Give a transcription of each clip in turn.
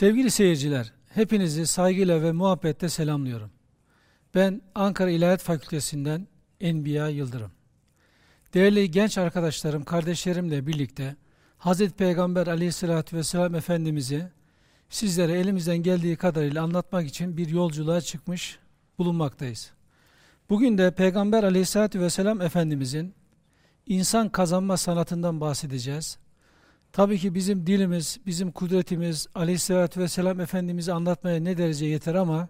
Sevgili seyirciler, hepinizi saygıyla ve muhabbetle selamlıyorum. Ben Ankara İlahiyat Fakültesinden Enbiya Yıldırım. Değerli genç arkadaşlarım, kardeşlerimle birlikte Hz. Peygamber aleyhissalatü vesselam Efendimiz'i sizlere elimizden geldiği kadarıyla anlatmak için bir yolculuğa çıkmış bulunmaktayız. Bugün de Peygamber aleyhissalatü vesselam Efendimiz'in insan kazanma sanatından bahsedeceğiz. Tabii ki bizim dilimiz, bizim kudretimiz aleyhissalatü vesselam Efendimiz'i anlatmaya ne derece yeter ama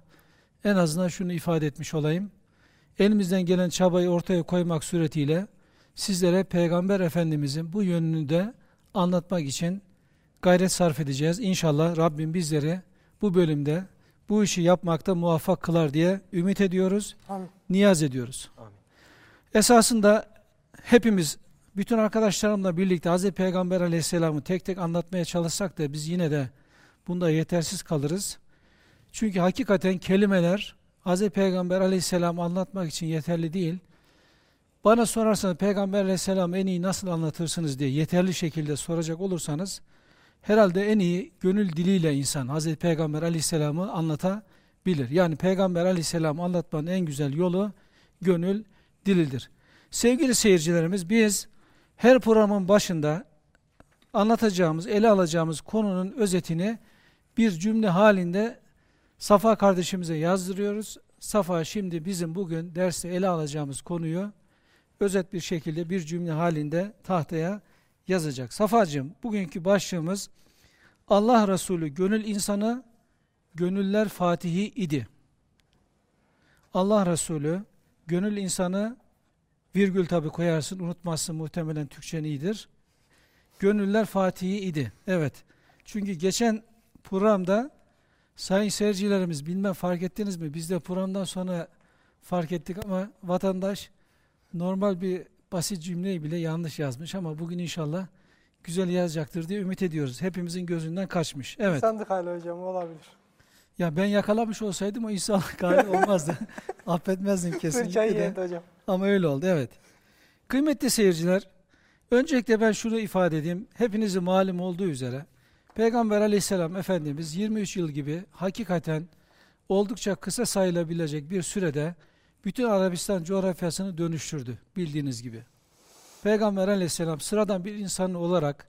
en azından şunu ifade etmiş olayım. Elimizden gelen çabayı ortaya koymak suretiyle sizlere Peygamber Efendimiz'in bu yönünü de anlatmak için gayret sarf edeceğiz. İnşallah Rabbim bizleri bu bölümde bu işi yapmakta muvaffak kılar diye ümit ediyoruz, Amin. niyaz ediyoruz. Amin. Esasında hepimiz bütün arkadaşlarımla birlikte Hz. Peygamber aleyhisselamı tek tek anlatmaya çalışsak da biz yine de bunda yetersiz kalırız. Çünkü hakikaten kelimeler Hz. Peygamber aleyhisselamı anlatmak için yeterli değil. Bana sorarsanız Peygamber aleyhisselam en iyi nasıl anlatırsınız diye yeterli şekilde soracak olursanız herhalde en iyi gönül diliyle insan Hz. Peygamber aleyhisselamı anlatabilir. Yani Peygamber aleyhisselamı anlatmanın en güzel yolu gönül dilidir. Sevgili seyircilerimiz biz her programın başında anlatacağımız, ele alacağımız konunun özetini bir cümle halinde Safa kardeşimize yazdırıyoruz. Safa şimdi bizim bugün derste ele alacağımız konuyu özet bir şekilde bir cümle halinde tahtaya yazacak. Safacığım bugünkü başlığımız Allah Resulü gönül insanı, gönüller fatihi idi. Allah Resulü gönül insanı, Virgül tabi koyarsın, unutmazsın muhtemelen Türkçen iyidir. Gönüller Fatihi idi. Evet. Çünkü geçen programda sayın seyircilerimiz bilmem fark ettiniz mi? Biz de programdan sonra fark ettik ama vatandaş normal bir basit cümleyi bile yanlış yazmış ama bugün inşallah güzel yazacaktır diye ümit ediyoruz. Hepimizin gözünden kaçmış. Evet. Sandık hala hocam olabilir. Ya ben yakalamış olsaydım o insanlık hali olmazdı. Affetmezdim kesinlikle de. hocam. Ama öyle oldu evet. Kıymetli seyirciler, öncelikle ben şunu ifade edeyim. Hepinizi malum olduğu üzere Peygamber aleyhisselam Efendimiz 23 yıl gibi hakikaten oldukça kısa sayılabilecek bir sürede bütün Arabistan coğrafyasını dönüştürdü bildiğiniz gibi. Peygamber aleyhisselam sıradan bir insan olarak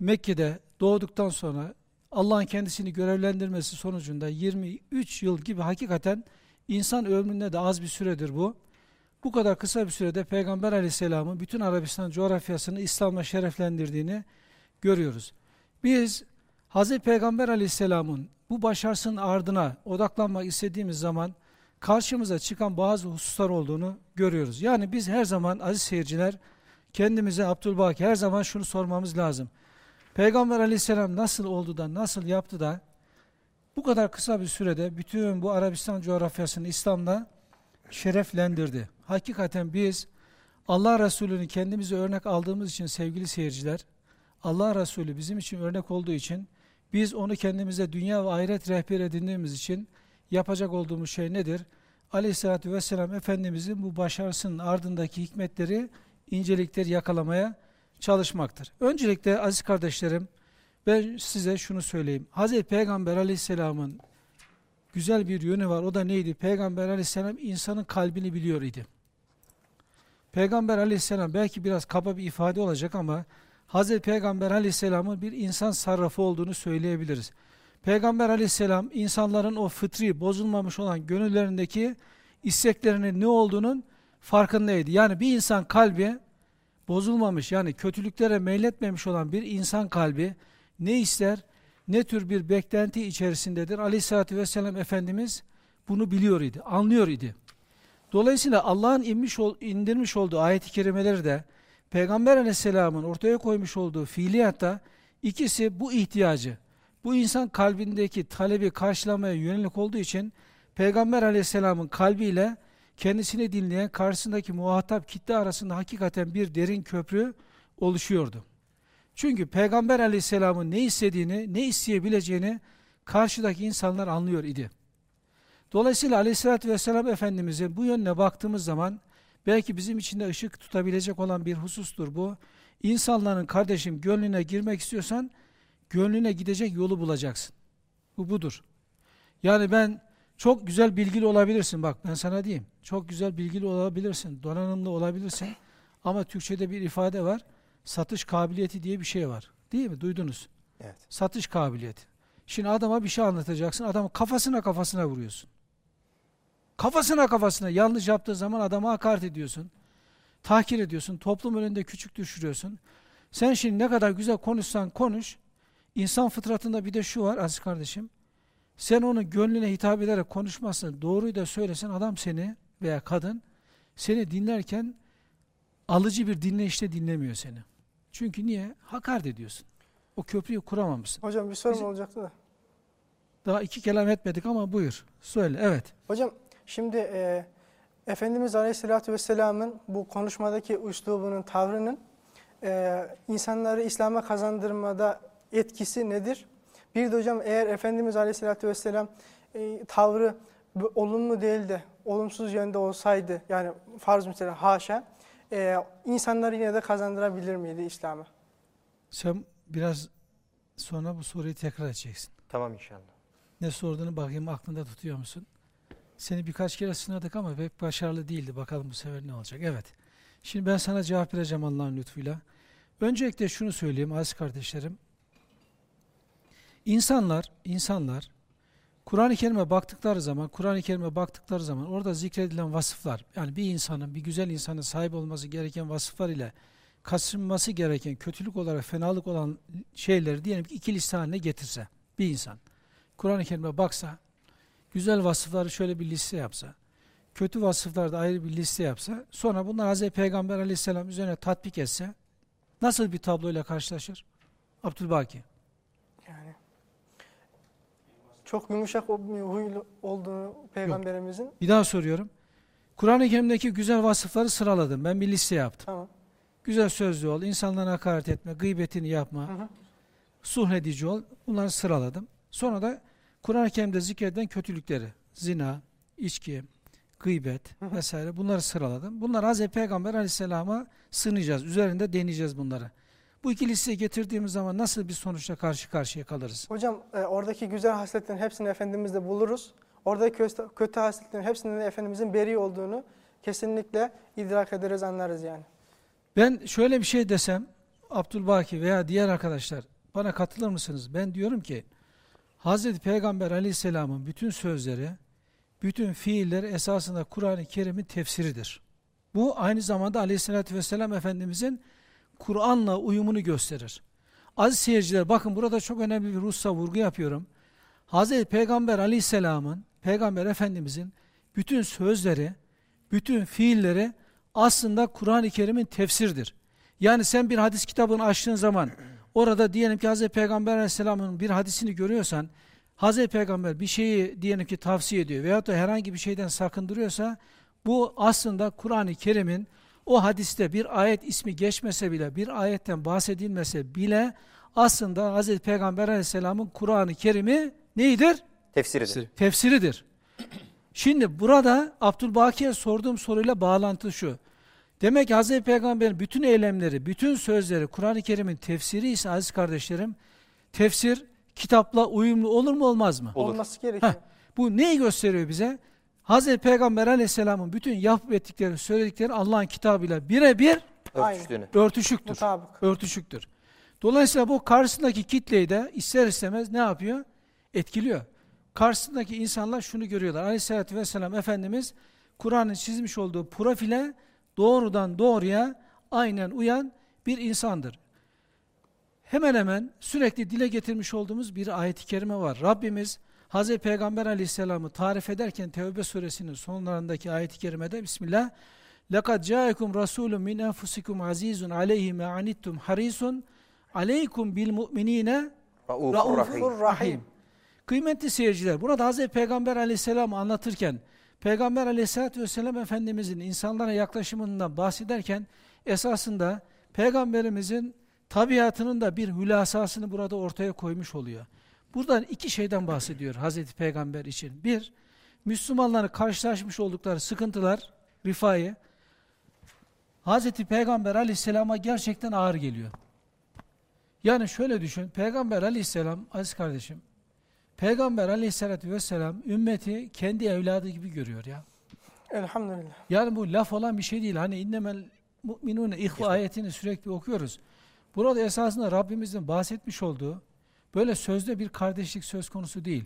Mekke'de doğduktan sonra Allah'ın kendisini görevlendirmesi sonucunda 23 yıl gibi hakikaten insan ömründe de az bir süredir bu. Bu kadar kısa bir sürede Peygamber aleyhisselamın bütün Arabistan coğrafyasını İslam'la şereflendirdiğini görüyoruz. Biz Hz. Peygamber aleyhisselamın bu başarısının ardına odaklanmak istediğimiz zaman karşımıza çıkan bazı hususlar olduğunu görüyoruz. Yani biz her zaman aziz seyirciler kendimize Abdülbaki her zaman şunu sormamız lazım. Peygamber aleyhisselam nasıl oldu da nasıl yaptı da bu kadar kısa bir sürede bütün bu Arabistan coğrafyasını İslam'la şereflendirdi. Hakikaten biz Allah Resulü'nü kendimize örnek aldığımız için sevgili seyirciler, Allah Resulü bizim için örnek olduğu için biz onu kendimize dünya ve ahiret rehber edindiğimiz için yapacak olduğumuz şey nedir? Aleyhissalatü vesselam Efendimizin bu başarısının ardındaki hikmetleri, incelikleri yakalamaya çalışmaktır. Öncelikle aziz kardeşlerim, ben size şunu söyleyeyim. Hz. Peygamber aleyhisselamın güzel bir yönü var. O da neydi? Peygamber aleyhisselam insanın kalbini biliyor idi. Peygamber aleyhisselam belki biraz kaba bir ifade olacak ama Hz. Peygamber aleyhisselamın bir insan sarrafı olduğunu söyleyebiliriz. Peygamber aleyhisselam insanların o fıtri bozulmamış olan gönüllerindeki isteklerinin ne olduğunun farkındaydı. Yani bir insan kalbi bozulmamış yani kötülüklere meyletmemiş olan bir insan kalbi ne ister, ne tür bir beklenti içerisindedir. Aleyhissalatü vesselam Efendimiz bunu biliyor idi, anlıyor idi. Dolayısıyla Allah'ın inmiş ol, indirmiş olduğu ayet-i kerimeleri de Peygamber aleyhisselamın ortaya koymuş olduğu fiiliyatta ikisi bu ihtiyacı, bu insan kalbindeki talebi karşılamaya yönelik olduğu için Peygamber aleyhisselamın kalbiyle kendisini dinleyen karşısındaki muhatap kitle arasında hakikaten bir derin köprü oluşuyordu. Çünkü Peygamber aleyhisselamın ne istediğini, ne isteyebileceğini karşıdaki insanlar anlıyor idi. Dolayısıyla aleyhissalatü vesselam Efendimiz'in bu yönüne baktığımız zaman belki bizim içinde ışık tutabilecek olan bir husustur bu. İnsanların kardeşim gönlüne girmek istiyorsan gönlüne gidecek yolu bulacaksın. Bu budur. Yani ben çok güzel bilgili olabilirsin. Bak ben sana diyeyim. Çok güzel bilgili olabilirsin. Donanımlı olabilirsin. Ama Türkçe'de bir ifade var. Satış kabiliyeti diye bir şey var. Değil mi? Duydunuz. Evet. Satış kabiliyeti. Şimdi adama bir şey anlatacaksın. Adamı kafasına kafasına vuruyorsun. Kafasına kafasına yanlış yaptığı zaman adama hakaret ediyorsun. Tahkir ediyorsun. Toplum önünde küçük düşürüyorsun. Sen şimdi ne kadar güzel konuşsan konuş. İnsan fıtratında bir de şu var aziz kardeşim. Sen onun gönlüne hitap ederek konuşmazsın. Doğruyu da söylesen adam seni veya kadın seni dinlerken alıcı bir dinleyişte dinlemiyor seni. Çünkü niye? Hakaret ediyorsun. O köprüyü kuramamışsın. Hocam bir sorum Bizim, olacaktı da. Daha iki kelam etmedik ama buyur. Söyle, evet. Hocam şimdi e, Efendimiz Aleyhisselatü Vesselam'ın bu konuşmadaki üslubunun, tavrının e, insanları İslam'a kazandırmada etkisi nedir? Bir de hocam eğer Efendimiz Aleyhisselatü Vesselam e, tavrı olumlu değil de olumsuz yönde olsaydı, yani farz mesela haşa, e, insanları yine de kazandırabilir miydi İslam'a? Sen biraz sonra bu soruyu tekrar edeceksin. Tamam inşallah. Ne sorduğunu bakayım aklında tutuyor musun? Seni birkaç kere sınadık ama pek başarılı değildi. Bakalım bu sefer ne olacak? Evet. Şimdi ben sana cevap vereceğim Allah'ın lütfuyla. Öncelikle şunu söyleyeyim aziz kardeşlerim. İnsanlar, insanlar Kur'an-ı Kerim'e baktıkları zaman, Kur'an-ı Kerim'e baktıkları zaman orada zikredilen vasıflar, yani bir insanın, bir güzel insanın sahip olması gereken vasıflar ile kasınması gereken kötülük olarak fenalık olan şeyleri diyelim ki iki liste haline getirse bir insan. Kur'an-ı Kerim'e baksa, güzel vasıfları şöyle bir liste yapsa, kötü vasıfları da ayrı bir liste yapsa, sonra bunlar Hz. Peygamber aleyhisselam üzerine tatbik etse, nasıl bir tabloyla karşılaşır? Abdülbaki. Çok yumuşak huylu olduğunu peygamberimizin. Yok. Bir daha soruyorum. Kur'an-ı Kerim'deki güzel vasıfları sıraladım. Ben bir liste yaptım. Tamam. Güzel sözlü ol, insanlara hakaret etme, gıybetini yapma, hı hı. suhredici ol. Bunları sıraladım. Sonra da Kur'an-ı Kerim'de zikredilen kötülükleri, zina, içki, gıybet hı hı. vesaire bunları sıraladım. Bunlar Hz. Peygamber aleyhisselama sığınacağız. Üzerinde deneyeceğiz bunları. Bu iki listeyi getirdiğimiz zaman nasıl bir sonuçla karşı karşıya kalırız? Hocam e, oradaki güzel hasletlerin hepsini Efendimiz'de buluruz. Oradaki kötü, kötü hasletlerin hepsinin Efendimiz'in beri olduğunu kesinlikle idrak ederiz, anlarız yani. Ben şöyle bir şey desem, Abdülbaki veya diğer arkadaşlar bana katılır mısınız? Ben diyorum ki, Hz. Peygamber aleyhisselamın bütün sözleri, bütün fiilleri esasında Kur'an-ı Kerim'in tefsiridir. Bu aynı zamanda aleyhissalatü vesselam Efendimizin Kur'an'la uyumunu gösterir. Aziz seyirciler bakın burada çok önemli bir ruhsa vurgu yapıyorum. Hz. Peygamber aleyhisselamın, Peygamber Efendimizin bütün sözleri, bütün fiilleri aslında Kur'an-ı Kerim'in tefsirdir. Yani sen bir hadis kitabını açtığın zaman orada diyelim ki Hz. Peygamber aleyhisselamın bir hadisini görüyorsan Hz. Peygamber bir şeyi diyelim ki tavsiye ediyor veyahut da herhangi bir şeyden sakındırıyorsa bu aslında Kur'an-ı Kerim'in o hadiste bir ayet ismi geçmese bile, bir ayetten bahsedilmese bile aslında Hz. Peygamber aleyhisselamın Kur'an-ı Kerim'i neydir? Tefsiridir. Tefsiridir. Şimdi burada Abdülbaki'ye sorduğum soruyla bağlantı şu. Demek ki Hz. Peygamber'in bütün eylemleri, bütün sözleri Kur'an-ı Kerim'in tefsiri ise aziz kardeşlerim, tefsir kitapla uyumlu olur mu olmaz mı? Olur. Olması gerekiyor. Heh, bu neyi gösteriyor bize? Hz. Peygamber aleyhisselamın bütün yapıp ettikleri, söyledikleri Allah'ın kitabıyla birebir örtüşüktür. Mutabık. Örtüşüktür. Dolayısıyla bu karşısındaki kitleyi de ister istemez ne yapıyor? Etkiliyor. Karşısındaki insanlar şunu görüyorlar. Aleyhisselatü vesselam Efendimiz Kur'an'ın çizmiş olduğu profile doğrudan doğruya aynen uyan bir insandır. Hemen hemen sürekli dile getirmiş olduğumuz bir ayet-i kerime var. Rabbimiz Hz. Peygamber aleyhisselamı tarif ederken Tevbe suresinin sonlarındaki ayet-i kerimede Bismillah لَقَدْ جَاءَكُمْ رَسُولٌ مِنْ أَنْفُسِكُمْ عَز۪يزٌ عَلَيْهِ مَا عَنِتُّمْ حَر۪يسٌ عَلَيْكُمْ بِالْمُؤْمِن۪ينَ رَؤُوفٌ rahim. Kıymetli seyirciler, burada Hz. Peygamber aleyhisselamı anlatırken, Peygamber aleyhisselatü vesselam Efendimizin insanlara yaklaşımından bahsederken, esasında Peygamberimizin tabiatının da bir hülasasını burada ortaya koymuş oluyor. Buradan iki şeyden bahsediyor Hazreti Peygamber için. Bir, Müslümanların karşılaşmış oldukları sıkıntılar, rifayı, Hazreti Peygamber aleyhisselama gerçekten ağır geliyor. Yani şöyle düşün, Peygamber aleyhisselam, aziz kardeşim, Peygamber aleyhissalatü vesselam ümmeti kendi evladı gibi görüyor ya. Elhamdülillah. Yani bu laf olan bir şey değil. Hani innemel mu'minune ihva ayetini sürekli okuyoruz. Burada esasında Rabbimizin bahsetmiş olduğu böyle sözde bir kardeşlik söz konusu değil.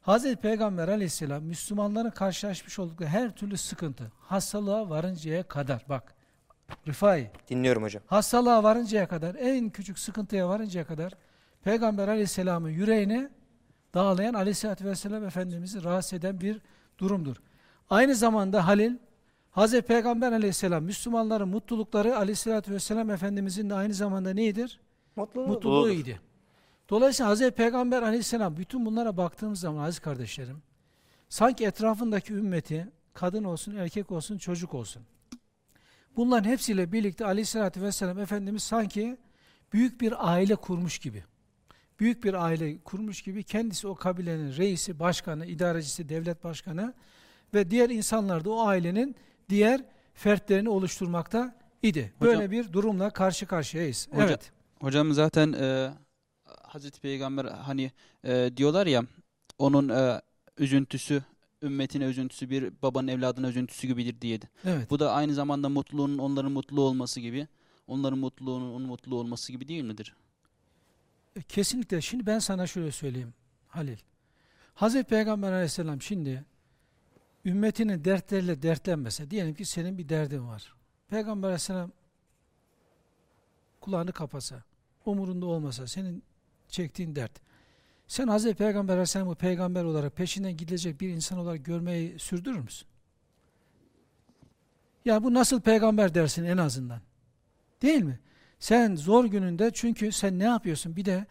Hazreti Peygamber aleyhisselam Müslümanların karşılaşmış oldukları her türlü sıkıntı, hastalığa varıncaya kadar bak Rıfai. Dinliyorum hocam. Hastalığa varıncaya kadar, en küçük sıkıntıya varıncaya kadar Peygamber aleyhisselamın yüreğine dağlayan aleyhissalatü vesselam Efendimiz'i rahatsız eden bir durumdur. Aynı zamanda Halil, Hazreti Peygamber aleyhisselam, Müslümanların mutlulukları aleyhissalatü vesselam Efendimizin de aynı zamanda neydir? Mutluluğu. Mutluluğuydu. Dolayısıyla Hazreti Peygamber aleyhisselam bütün bunlara baktığımız zaman aziz kardeşlerim, sanki etrafındaki ümmeti, kadın olsun, erkek olsun, çocuk olsun. Bunların hepsiyle birlikte aleyhissalatü vesselam Efendimiz sanki büyük bir aile kurmuş gibi. Büyük bir aile kurmuş gibi kendisi o kabilenin reisi, başkanı, idarecisi, devlet başkanı ve diğer insanlar da o ailenin diğer fertlerini oluşturmakta idi. Böyle hocam, bir durumla karşı karşıyayız. Hocam, evet. Hocam zaten e, Hazreti Peygamber hani e, diyorlar ya onun e, üzüntüsü ümmetine üzüntüsü bir babanın evladına üzüntüsü gibidir diyedi. Evet. Bu da aynı zamanda mutluluğunun onların mutlu olması gibi, onların mutluluğunun onun mutlu olması gibi değil midir? E, kesinlikle. Şimdi ben sana şöyle söyleyeyim Halil. Hazreti Peygamber aleyhisselam şimdi ümmetinin dertleriyle dertlenmese, diyelim ki senin bir derdin var. Peygamber aleyhisselam kulağını kapasa, umurunda olmasa, senin çektiğin dert. Sen Hazreti Peygamber Aleyhisselam'ı peygamber olarak peşinden gidilecek bir insan olarak görmeyi sürdürür müsün? Ya bu nasıl peygamber dersin en azından. Değil mi? Sen zor gününde çünkü sen ne yapıyorsun? Bir de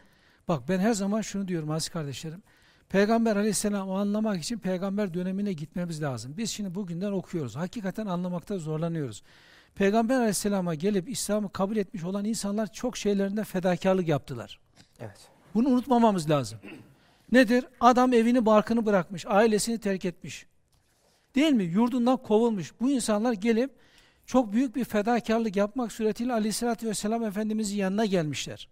bak ben her zaman şunu diyorum aziz kardeşlerim. Peygamber aleyhisselamı anlamak için peygamber dönemine gitmemiz lazım. Biz şimdi bugünden okuyoruz. Hakikaten anlamakta zorlanıyoruz. Peygamber aleyhisselama gelip İslam'ı kabul etmiş olan insanlar çok şeylerinde fedakarlık yaptılar. Evet. Bunu unutmamamız lazım. Nedir? Adam evini barkını bırakmış, ailesini terk etmiş. Değil mi? Yurdundan kovulmuş. Bu insanlar gelip çok büyük bir fedakarlık yapmak suretiyle aleyhissalatü vesselam Efendimizin yanına gelmişler.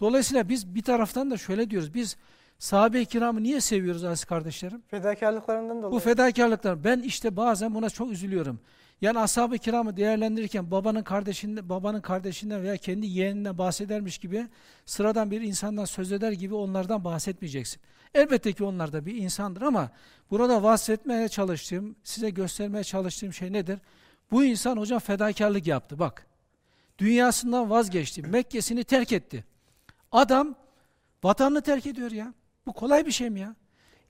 Dolayısıyla biz bir taraftan da şöyle diyoruz. Biz sahabe-i kiramı niye seviyoruz aziz kardeşlerim? Fedakarlıklarından dolayı. Bu fedakarlıklar. Ben işte bazen buna çok üzülüyorum. Yani ashab-ı kiramı değerlendirirken babanın kardeşinden, babanın kardeşinden veya kendi yeğeninden bahsedermiş gibi sıradan bir insandan söz eder gibi onlardan bahsetmeyeceksin. Elbette ki onlar da bir insandır ama burada bahsetmeye çalıştığım, size göstermeye çalıştığım şey nedir? Bu insan hocam fedakarlık yaptı bak. Dünyasından vazgeçti. Mekke'sini terk etti. Adam vatanını terk ediyor ya. Bu kolay bir şey mi ya?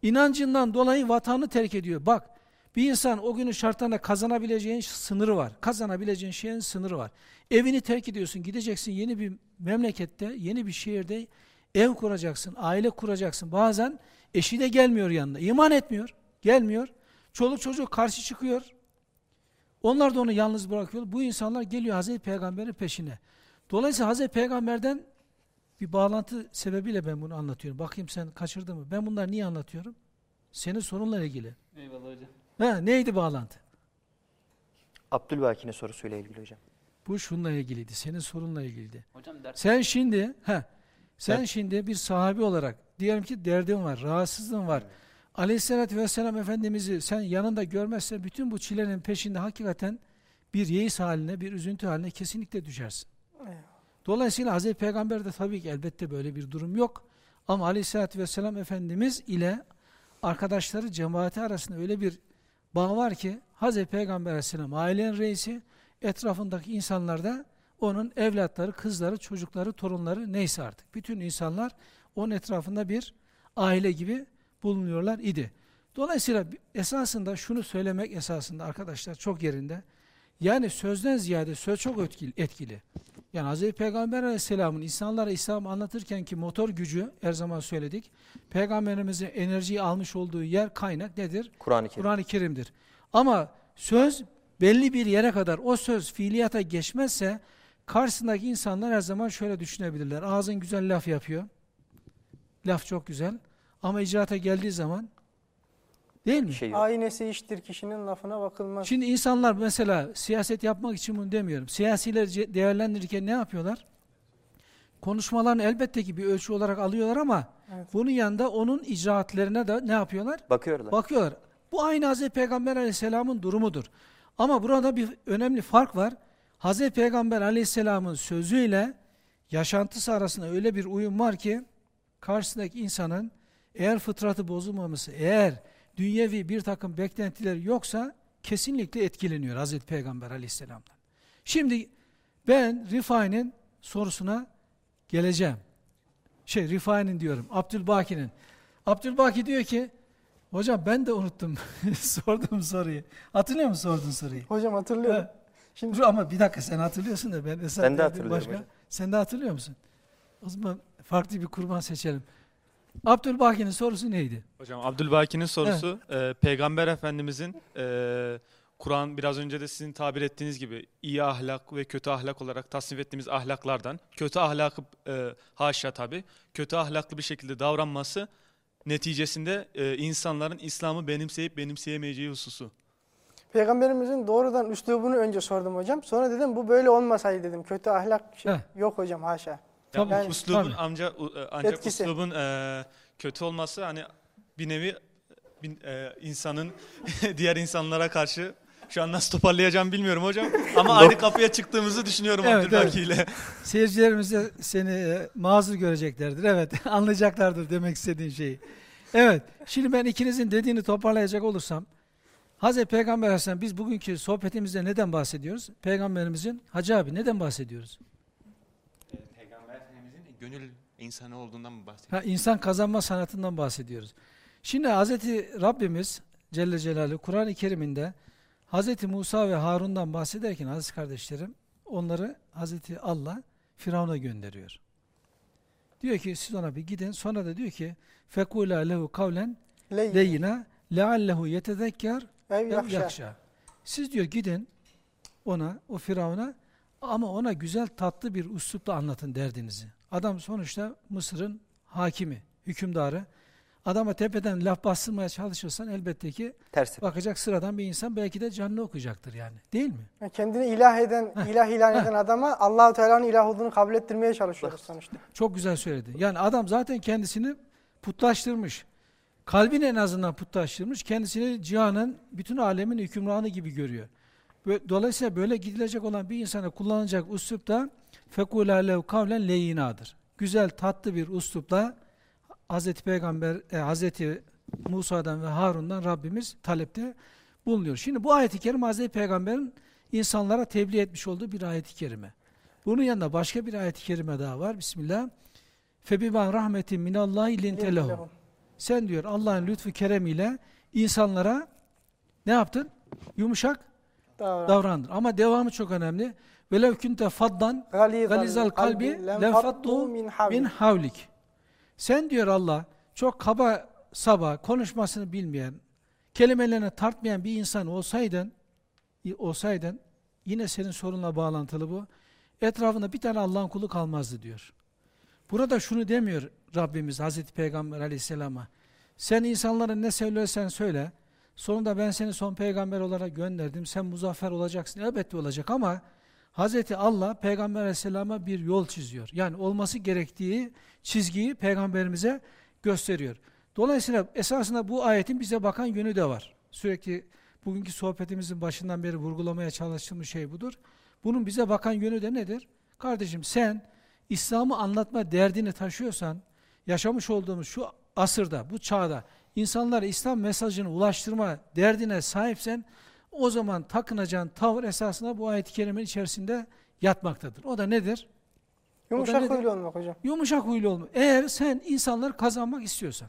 İnancından dolayı vatanını terk ediyor. Bak bir insan o günün şartlarında kazanabileceğin sınırı var. Kazanabileceğin şeyin sınırı var. Evini terk ediyorsun, gideceksin yeni bir memlekette, yeni bir şehirde ev kuracaksın, aile kuracaksın. Bazen eşi de gelmiyor yanına. İman etmiyor, gelmiyor. Çoluk çocuk karşı çıkıyor. Onlar da onu yalnız bırakıyor. Bu insanlar geliyor Hazreti Peygamber'in peşine. Dolayısıyla Hazreti Peygamber'den bir bağlantı sebebiyle ben bunu anlatıyorum. Bakayım sen kaçırdın mı? Ben bunları niye anlatıyorum? Senin sorunla ilgili. Eyvallah hocam. Ha, neydi bağlantı? Abdülbaki'nin sorusuyla ilgili hocam. Bu şunla ilgiliydi. Senin sorunla ilgiliydi. Hocam dert. Sen şimdi ha sen Evet. şimdi bir sahabi olarak diyelim ki derdin var, rahatsızlığın var. Aleyhisselatü Vesselam Efendimiz'i sen yanında görmezsen bütün bu çilenin peşinde hakikaten bir yeis haline, bir üzüntü haline kesinlikle düşersin. Eyvallah. Dolayısıyla Hazreti Peygamber'de tabii ki elbette böyle bir durum yok. Ama Aleyhisselatü Vesselam Efendimiz ile arkadaşları cemaati arasında öyle bir bağ var ki Hazreti Peygamber Aleyhisselam ailenin reisi, etrafındaki insanlar da onun evlatları, kızları, çocukları, torunları neyse artık. Bütün insanlar onun etrafında bir aile gibi bulunuyorlar idi. Dolayısıyla esasında şunu söylemek esasında arkadaşlar çok yerinde. Yani sözden ziyade söz çok etkili. Yani Hz. Peygamber Aleyhisselam'ın insanlara İslam anlatırken ki motor gücü her zaman söyledik. Peygamberimizin enerjiyi almış olduğu yer kaynak nedir? Kur'an-ı Kerim. Kur'an-ı Kerim'dir. Ama söz belli bir yere kadar o söz fiiliyata geçmezse karşısındaki insanlar her zaman şöyle düşünebilirler. Ağzın güzel laf yapıyor. Laf çok güzel. Ama icraata geldiği zaman değil mi? Şey yok. Aynesi iştir kişinin lafına bakılmaz. Şimdi insanlar mesela siyaset yapmak için bunu demiyorum. Siyasileri ce- değerlendirirken ne yapıyorlar? konuşmalarını elbette ki bir ölçü olarak alıyorlar ama evet. bunun yanında onun icraatlerine de ne yapıyorlar? Bakıyorlar. Bakıyorlar. Bu aynı Hazreti Peygamber aleyhisselamın durumudur. Ama burada bir önemli fark var. Hazreti Peygamber aleyhisselamın sözüyle yaşantısı arasında öyle bir uyum var ki karşısındaki insanın eğer fıtratı bozulmaması, eğer dünyevi bir takım beklentileri yoksa kesinlikle etkileniyor Hazreti Peygamber aleyhisselamdan. Şimdi ben Rifai'nin sorusuna geleceğim. Şey Rifai'nin diyorum, Abdülbaki'nin. Abdülbaki diyor ki, hocam ben de unuttum sordum soruyu. Hatırlıyor musun sordun soruyu? Hocam hatırlıyorum. Şimdi Dur ama bir dakika sen hatırlıyorsun da ben Esat ben de hatırlıyorum başka. Hocam. Sen de hatırlıyor musun? O zaman farklı bir kurban seçelim. Abdülbaki'nin sorusu neydi? Hocam Abdülbaki'nin sorusu evet. e, Peygamber Efendimizin e, Kur'an biraz önce de sizin tabir ettiğiniz gibi iyi ahlak ve kötü ahlak olarak tasnif ettiğimiz ahlaklardan kötü ahlakı e, haşa tabi kötü ahlaklı bir şekilde davranması neticesinde e, insanların İslam'ı benimseyip benimseyemeyeceği hususu. Peygamberimizin doğrudan üslubunu önce sordum hocam. Sonra dedim bu böyle olmasaydı dedim. Kötü ahlak şey, yok hocam haşa. Tabii, yani, uslubun tabii. amca e, ancak Etkisi. uslubun e, kötü olması hani bir nevi bir, e, insanın diğer insanlara karşı şu an nasıl toparlayacağım bilmiyorum hocam. Ama aynı kapıya çıktığımızı düşünüyorum evet, Abdülbaki ile. Seyircilerimiz de seni e, mazur göreceklerdir. Evet anlayacaklardır demek istediğin şeyi. Evet şimdi ben ikinizin dediğini toparlayacak olursam. Hazreti Peygamber Aleyhisselam biz bugünkü sohbetimizde neden bahsediyoruz? Peygamberimizin Hacı abi neden bahsediyoruz? Gönül insanı olduğundan mı bahsediyoruz? Ha, insan kazanma sanatından bahsediyoruz. Şimdi Hazreti Rabbimiz Celle Celaluhu Kur'an-ı Kerim'inde Hazreti Musa ve Harun'dan bahsederken aziz kardeşlerim onları Hazreti Allah Firavun'a gönderiyor. Diyor ki siz ona bir gidin. Sonra da diyor ki fekula lehu kavlen leyina leallehu yetezekker ev yakşa. Siz diyor gidin ona, o Firavun'a ama ona güzel tatlı bir üslupla anlatın derdinizi. Adam sonuçta Mısır'ın hakimi, hükümdarı. Adama tepeden laf bastırmaya çalışırsan elbette ki Tersi. bakacak sıradan bir insan belki de canını okuyacaktır yani. Değil mi? Yani kendini ilah eden, ilah ilan eden adama Allahu Teala'nın ilah olduğunu kabul ettirmeye çalışıyoruz sonuçta. Çok güzel söyledi. Yani adam zaten kendisini putlaştırmış. Kalbini en azından putlaştırmış. Kendisini cihanın, bütün alemin hükümranı gibi görüyor. Dolayısıyla böyle gidilecek olan bir insana kullanılacak üslup da fekûlâ lev kavlen leyinadır. Güzel, tatlı bir üslupla Hazreti Peygamber, e, Hazreti Musa'dan ve Harun'dan Rabbimiz talepte bulunuyor. Şimdi bu ayet-i kerime Hazreti Peygamber'in insanlara tebliğ etmiş olduğu bir ayet-i kerime. Bunun yanında başka bir ayet-i kerime daha var. Bismillah. Febiban rahmetin minallahi lintelehum. Sen diyor Allah'ın lütfu keremiyle insanlara ne yaptın? Yumuşak Davran. davrandın. Ama devamı çok önemli. Velev künte faddan galizal kalbi lenfaddu min havlik. Sen diyor Allah çok kaba saba konuşmasını bilmeyen, kelimelerine tartmayan bir insan olsaydın, olsaydın yine senin sorunla bağlantılı bu. Etrafında bir tane Allah'ın kulu kalmazdı diyor. Burada şunu demiyor Rabbimiz Hazreti Peygamber aleyhisselama. Sen insanların ne söylersen söyle. Sonunda ben seni son peygamber olarak gönderdim. Sen muzaffer olacaksın. Elbette olacak ama Hazreti Allah Peygamber aleyhisselama bir yol çiziyor. Yani olması gerektiği çizgiyi peygamberimize gösteriyor. Dolayısıyla esasında bu ayetin bize bakan yönü de var. Sürekli bugünkü sohbetimizin başından beri vurgulamaya çalıştığımız şey budur. Bunun bize bakan yönü de nedir? Kardeşim sen İslam'ı anlatma derdini taşıyorsan, yaşamış olduğumuz şu asırda, bu çağda insanlara İslam mesajını ulaştırma derdine sahipsen, o zaman takınacağın tavır esasında bu ayet-i kerimenin içerisinde yatmaktadır. O da nedir? Yumuşak da huylu olmak hocam. Yumuşak huylu olmak. Eğer sen insanları kazanmak istiyorsan.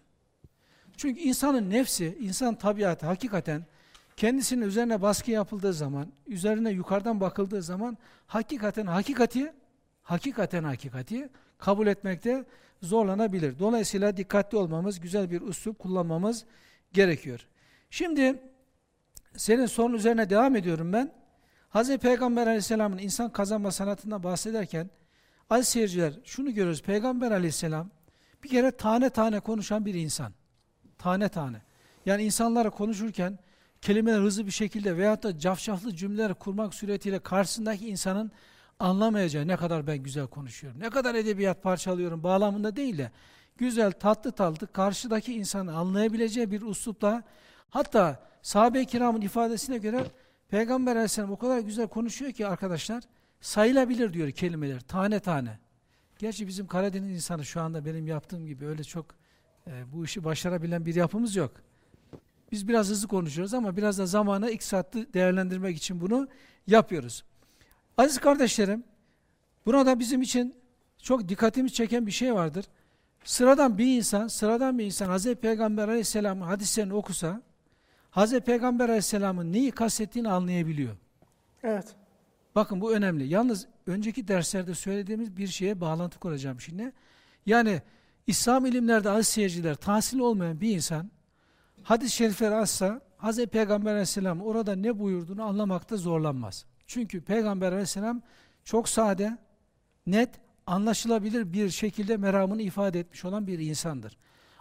Çünkü insanın nefsi, insan tabiatı hakikaten kendisinin üzerine baskı yapıldığı zaman, üzerine yukarıdan bakıldığı zaman hakikaten hakikati, hakikaten hakikati kabul etmekte zorlanabilir. Dolayısıyla dikkatli olmamız, güzel bir üslup kullanmamız gerekiyor. Şimdi senin sorun üzerine devam ediyorum ben. Hz. Peygamber aleyhisselamın insan kazanma sanatından bahsederken aziz seyirciler şunu görüyoruz. Peygamber aleyhisselam bir kere tane tane konuşan bir insan. Tane tane. Yani insanlara konuşurken kelimeler hızlı bir şekilde veyahut da cafcaflı cümleler kurmak suretiyle karşısındaki insanın anlamayacağı ne kadar ben güzel konuşuyorum, ne kadar edebiyat parçalıyorum bağlamında değil de güzel, tatlı tatlı karşıdaki insanı anlayabileceği bir uslupla hatta sahabe-i kiramın ifadesine göre Peygamber aleyhisselam o kadar güzel konuşuyor ki arkadaşlar sayılabilir diyor kelimeler tane tane. Gerçi bizim Karadeniz insanı şu anda benim yaptığım gibi öyle çok e, bu işi başarabilen bir yapımız yok. Biz biraz hızlı konuşuyoruz ama biraz da zamanı iktisatlı değerlendirmek için bunu yapıyoruz. Aziz kardeşlerim, burada bizim için çok dikkatimizi çeken bir şey vardır. Sıradan bir insan, sıradan bir insan Hz. Peygamber aleyhisselamın hadislerini okusa, Hz. Peygamber aleyhisselamın neyi kastettiğini anlayabiliyor. Evet. Bakın bu önemli. Yalnız önceki derslerde söylediğimiz bir şeye bağlantı kuracağım şimdi. Yani İslam ilimlerde aziz seyirciler tahsil olmayan bir insan hadis-i şerifleri açsa Hz. Peygamber aleyhisselam orada ne buyurduğunu anlamakta zorlanmaz. Çünkü Peygamber aleyhisselam çok sade, net, anlaşılabilir bir şekilde meramını ifade etmiş olan bir insandır.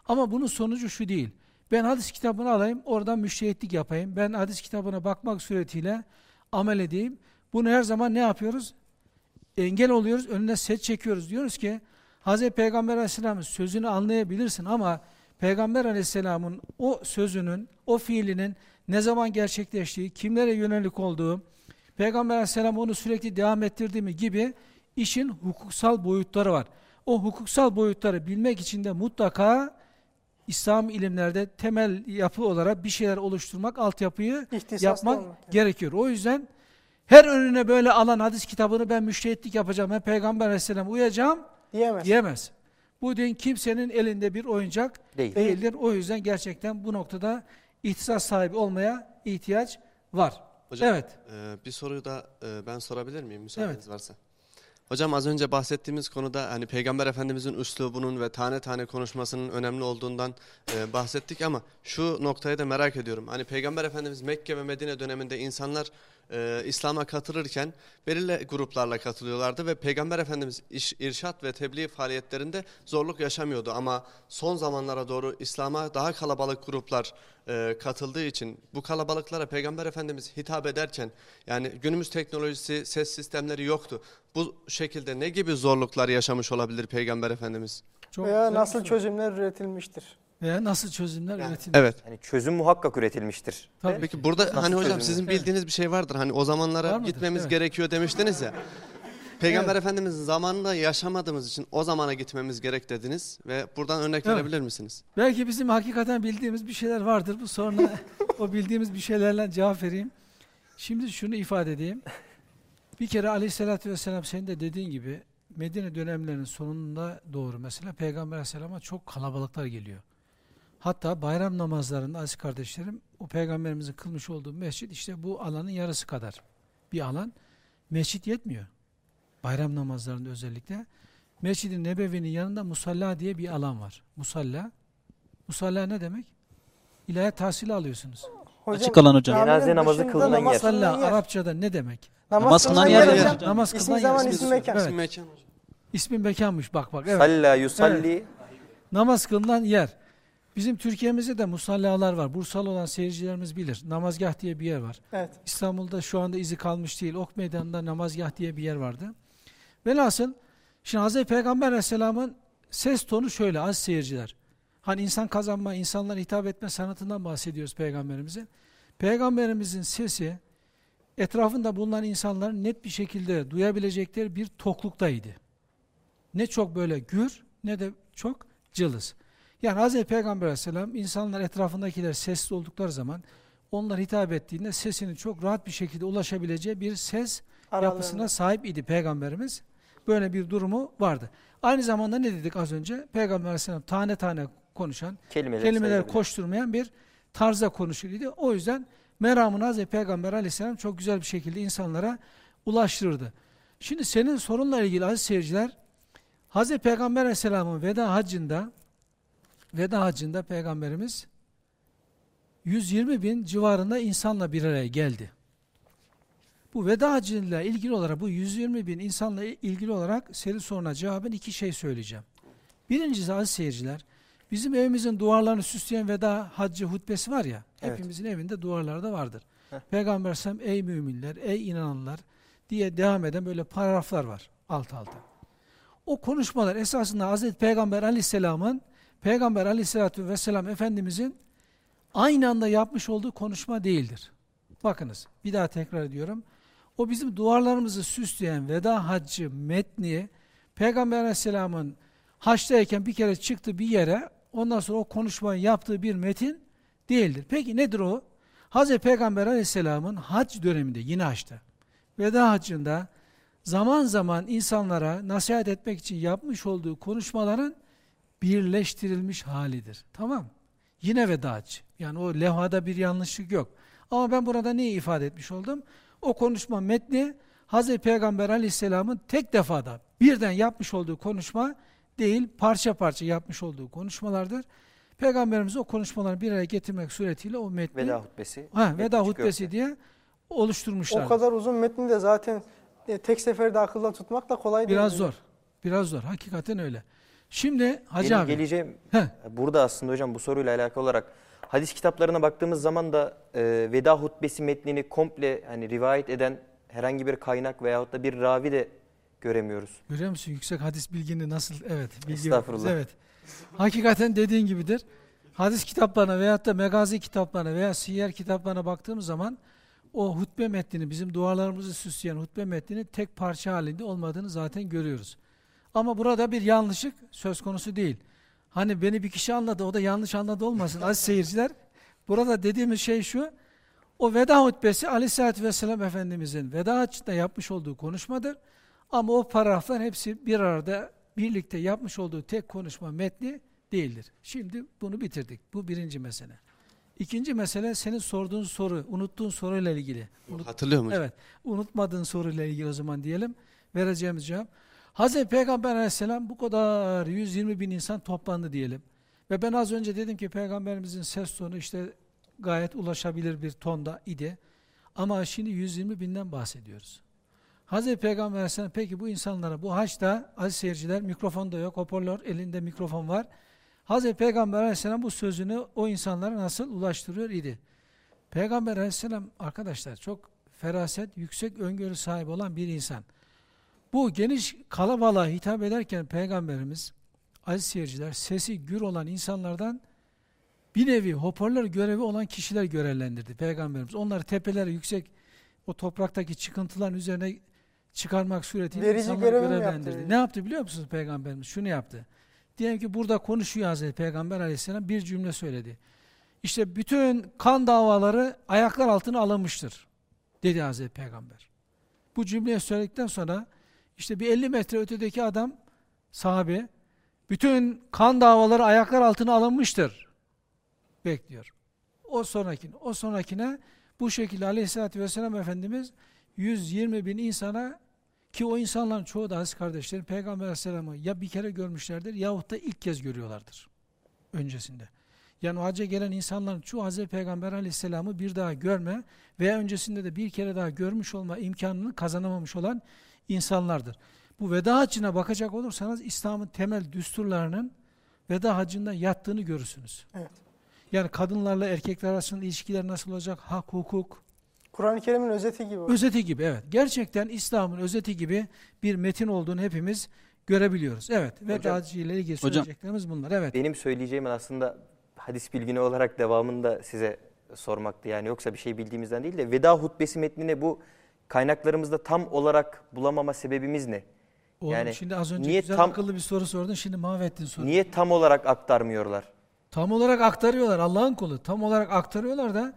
Ama bunun sonucu şu değil. Ben hadis kitabını alayım, oradan müştehitlik yapayım. Ben hadis kitabına bakmak suretiyle amel edeyim. Bunu her zaman ne yapıyoruz? Engel oluyoruz, önüne set çekiyoruz. Diyoruz ki, Hz. Peygamber aleyhisselamın sözünü anlayabilirsin ama Peygamber aleyhisselamın o sözünün, o fiilinin ne zaman gerçekleştiği, kimlere yönelik olduğu, Peygamber aleyhisselam onu sürekli devam ettirdi mi gibi işin hukuksal boyutları var. O hukuksal boyutları bilmek için de mutlaka İslam ilimlerde temel yapı olarak bir şeyler oluşturmak, altyapıyı İhtisaslı yapmak olmak. gerekiyor. O yüzden her önüne böyle alan hadis kitabını ben müştehitlik yapacağım, ben Peygamber aleyhisselam uyacağım Diyemez. diyemez. Bu din kimsenin elinde bir oyuncak Değil. değildir. O yüzden gerçekten bu noktada ihtisas sahibi olmaya ihtiyaç var. Hocam, evet. e, bir soruyu da e, ben sorabilir miyim müsaadeniz Evet. varsa? Hocam az önce bahsettiğimiz konuda hani Peygamber Efendimizin üslubunun ve tane tane konuşmasının önemli olduğundan e, bahsettik ama şu noktayı da merak ediyorum. Hani Peygamber Efendimiz Mekke ve Medine döneminde insanlar e, İslam'a katılırken belirli gruplarla katılıyorlardı ve Peygamber Efendimiz iş, irşat ve tebliğ faaliyetlerinde zorluk yaşamıyordu ama son zamanlara doğru İslam'a daha kalabalık gruplar e, katıldığı için bu kalabalıklara Peygamber Efendimiz hitap ederken yani günümüz teknolojisi ses sistemleri yoktu. Bu şekilde ne gibi zorluklar yaşamış olabilir Peygamber Efendimiz? Çok Veya nasıl çözümler üretilmiştir? Veya nasıl çözümler üretilmiş. Evet. Yani çözüm muhakkak üretilmiştir. Tabii. Peki burada Nasıl hani hocam çözümler? sizin bildiğiniz bir şey vardır. Hani o zamanlara gitmemiz Evet. gerekiyor demiştiniz ya. Peygamber Evet. Efendimizin zamanında yaşamadığımız için o zamana gitmemiz gerek dediniz ve buradan örnek Evet. verebilir misiniz? Belki bizim hakikaten bildiğimiz bir şeyler vardır. Bu sonra o bildiğimiz bir şeylerle cevap vereyim. Şimdi şunu ifade edeyim. Bir kere aleyhissalatü vesselam senin de dediğin gibi Medine dönemlerinin sonunda doğru mesela Peygamber aleyhisselama çok kalabalıklar geliyor. Hatta bayram namazlarında aziz kardeşlerim o peygamberimizin kılmış olduğu mescit işte bu alanın yarısı kadar bir alan. Mescit yetmiyor. Bayram namazlarında özellikle. Mescid-i Nebevi'nin yanında musalla diye bir alan var. Musalla. Musalla ne demek? İlahiyat tahsili alıyorsunuz. Hocam, Açık alan hocam. Cenaze namazı kılınan namaz yer. Musalla yer. Arapçada ne demek? Namaz kılınan yer hocam. Namaz İsim kılınan zaman yer. isim mekan. Evet. İsmi mekan hocam. İsmin mekanmış bak bak. Evet. Salla yusalli. Namaz kılınan yer. Bizim Türkiye'mizde de musallalar var. Bursalı olan seyircilerimiz bilir. Namazgah diye bir yer var. Evet. İstanbul'da şu anda izi kalmış değil. Ok Meydanı'nda namazgah diye bir yer vardı. Velhasıl şimdi Hz. Peygamber Aleyhisselam'ın ses tonu şöyle az seyirciler. Hani insan kazanma, insanlara hitap etme sanatından bahsediyoruz Peygamberimizin. Peygamberimizin sesi etrafında bulunan insanların net bir şekilde duyabilecekleri bir tokluktaydı. Ne çok böyle gür ne de çok cılız. Yani Hz. Peygamber Aleyhisselam insanlar etrafındakiler sessiz oldukları zaman onlar hitap ettiğinde sesinin çok rahat bir şekilde ulaşabileceği bir ses yapısına sahip idi Peygamberimiz. Böyle bir durumu vardı. Aynı zamanda ne dedik az önce? Peygamber Aleyhisselam tane tane konuşan, Kelimeler, kelimeler koşturmayan bir tarzda konuşuyordu. O yüzden meramını Hazreti Peygamber Aleyhisselam çok güzel bir şekilde insanlara ulaştırırdı. Şimdi senin sorunla ilgili aziz seyirciler, Hazreti Peygamber Aleyhisselam'ın veda haccında veda haccında Peygamberimiz 120 bin civarında insanla bir araya geldi. Bu veda haccıyla ilgili olarak bu 120 bin insanla ilgili olarak senin soruna cevabın iki şey söyleyeceğim. Birincisi aziz seyirciler, bizim evimizin duvarlarını süsleyen veda haccı hutbesi var ya, Evet. hepimizin evinde duvarlarda vardır. Heh. Peygamber Aleyhisselam ey müminler, ey inananlar, diye devam eden böyle paragraflar var alt alta. O konuşmalar esasında Hz. Peygamber aleyhisselamın Peygamber aleyhisselatü vesselam Efendimizin aynı anda yapmış olduğu konuşma değildir. Bakınız bir daha tekrar ediyorum. O bizim duvarlarımızı süsleyen veda haccı metni Peygamber aleyhisselamın haçtayken bir kere çıktı bir yere ondan sonra o konuşmayı yaptığı bir metin değildir. Peki nedir o? Hz. Peygamber aleyhisselamın hac döneminde yine haçta veda hacında zaman zaman insanlara nasihat etmek için yapmış olduğu konuşmaların birleştirilmiş halidir. Tamam Yine veda hacı. Yani o levhada bir yanlışlık yok. Ama ben burada neyi ifade etmiş oldum? O konuşma metni Hz. Peygamber aleyhisselamın tek defada birden yapmış olduğu konuşma değil, parça parça yapmış olduğu konuşmalardır. Peygamberimiz o konuşmaları bir araya getirmek suretiyle o metni veda hutbesi, ha, veda hutbesi diye oluşturmuşlar. O kadar uzun metni de zaten e, tek seferde akılda tutmak da kolay değil. Biraz zor. Biraz zor. Hakikaten öyle. Şimdi Hacı Benim abi. geleceğim Heh. burada aslında hocam bu soruyla alakalı olarak hadis kitaplarına baktığımız zaman da e, veda hutbesi metnini komple hani rivayet eden herhangi bir kaynak veyahut da bir ravi de göremiyoruz. Görüyor musun yüksek hadis bilgini nasıl? Evet. Bilgi Estağfurullah. var. Evet. Hakikaten dediğin gibidir. Hadis kitaplarına veyahut da megazi kitaplarına veya siyer kitaplarına baktığımız zaman o hutbe metnini, bizim duvarlarımızı süsleyen hutbe metninin tek parça halinde olmadığını zaten görüyoruz. Ama burada bir yanlışlık söz konusu değil. Hani beni bir kişi anladı, o da yanlış anladı olmasın aziz seyirciler. Burada dediğimiz şey şu, o veda hutbesi Aleyhisselatü Vesselam Efendimizin veda haccında yapmış olduğu konuşmadır. Ama o paragraflar hepsi bir arada birlikte yapmış olduğu tek konuşma metni değildir. Şimdi bunu bitirdik. Bu birinci mesele. İkinci mesele senin sorduğun soru, unuttuğun soruyla ilgili. Unut, Hatırlıyor musun? Evet. Unutmadığın soruyla ilgili o zaman diyelim. Vereceğimiz cevap. Hazreti Peygamber aleyhisselam bu kadar 120 bin insan toplandı diyelim. Ve ben az önce dedim ki Peygamberimizin ses tonu işte gayet ulaşabilir bir tonda idi. Ama şimdi 120 binden bahsediyoruz. Hazreti Peygamber aleyhisselam peki bu insanlara bu haçta aziz seyirciler mikrofon da yok hoparlör elinde mikrofon var. Hazreti Peygamber aleyhisselam bu sözünü o insanlara nasıl ulaştırıyor idi. Peygamber aleyhisselam arkadaşlar çok feraset, yüksek öngörü sahibi olan bir insan. Bu geniş kalabalığa hitap ederken Peygamberimiz, aziz seyirciler, sesi gür olan insanlardan bir nevi hoparlör görevi olan kişiler görevlendirdi Peygamberimiz. Onları tepelere yüksek o topraktaki çıkıntıların üzerine çıkarmak suretiyle Verici insanları görevlendirdi. yaptı? Ne yaptı biliyor musunuz Peygamberimiz? Şunu yaptı. Diyelim ki burada konuşuyor Hazreti Peygamber aleyhisselam bir cümle söyledi. İşte bütün kan davaları ayaklar altına alınmıştır dedi Hazreti Peygamber. Bu cümleyi söyledikten sonra işte bir 50 metre ötedeki adam sahabe bütün kan davaları ayaklar altına alınmıştır bekliyor. O sonrakine, o sonrakine bu şekilde aleyhissalatü vesselam Efendimiz 120 bin insana ki o insanların çoğu da aziz kardeşlerim Peygamber aleyhisselamı ya bir kere görmüşlerdir yahut da ilk kez görüyorlardır öncesinde. Yani o hacca gelen insanların çoğu Hazreti Peygamber aleyhisselamı bir daha görme veya öncesinde de bir kere daha görmüş olma imkanını kazanamamış olan insanlardır. Bu veda haccına bakacak olursanız İslam'ın temel düsturlarının veda haccında yattığını görürsünüz. Evet. Yani kadınlarla erkekler arasında ilişkiler nasıl olacak? Hak, hukuk. Kur'an-ı Kerim'in özeti gibi. Özeti gibi evet. Gerçekten İslam'ın özeti gibi bir metin olduğunu hepimiz görebiliyoruz. Evet. Veda haccı ile ilgili Hocam. söyleyeceklerimiz bunlar. Evet. Benim söyleyeceğimin aslında hadis bilgini olarak devamında size sormaktı. Yani yoksa bir şey bildiğimizden değil de veda hutbesi metnine bu kaynaklarımızda tam olarak bulamama sebebimiz ne? Oğlum Yani şimdi az önce niye güzel tam- akıllı bir soru sordun. Şimdi mahvettin soruyu. Niye tam olarak aktarmıyorlar? Tam olarak aktarıyorlar Allah'ın kulu. Tam olarak aktarıyorlar da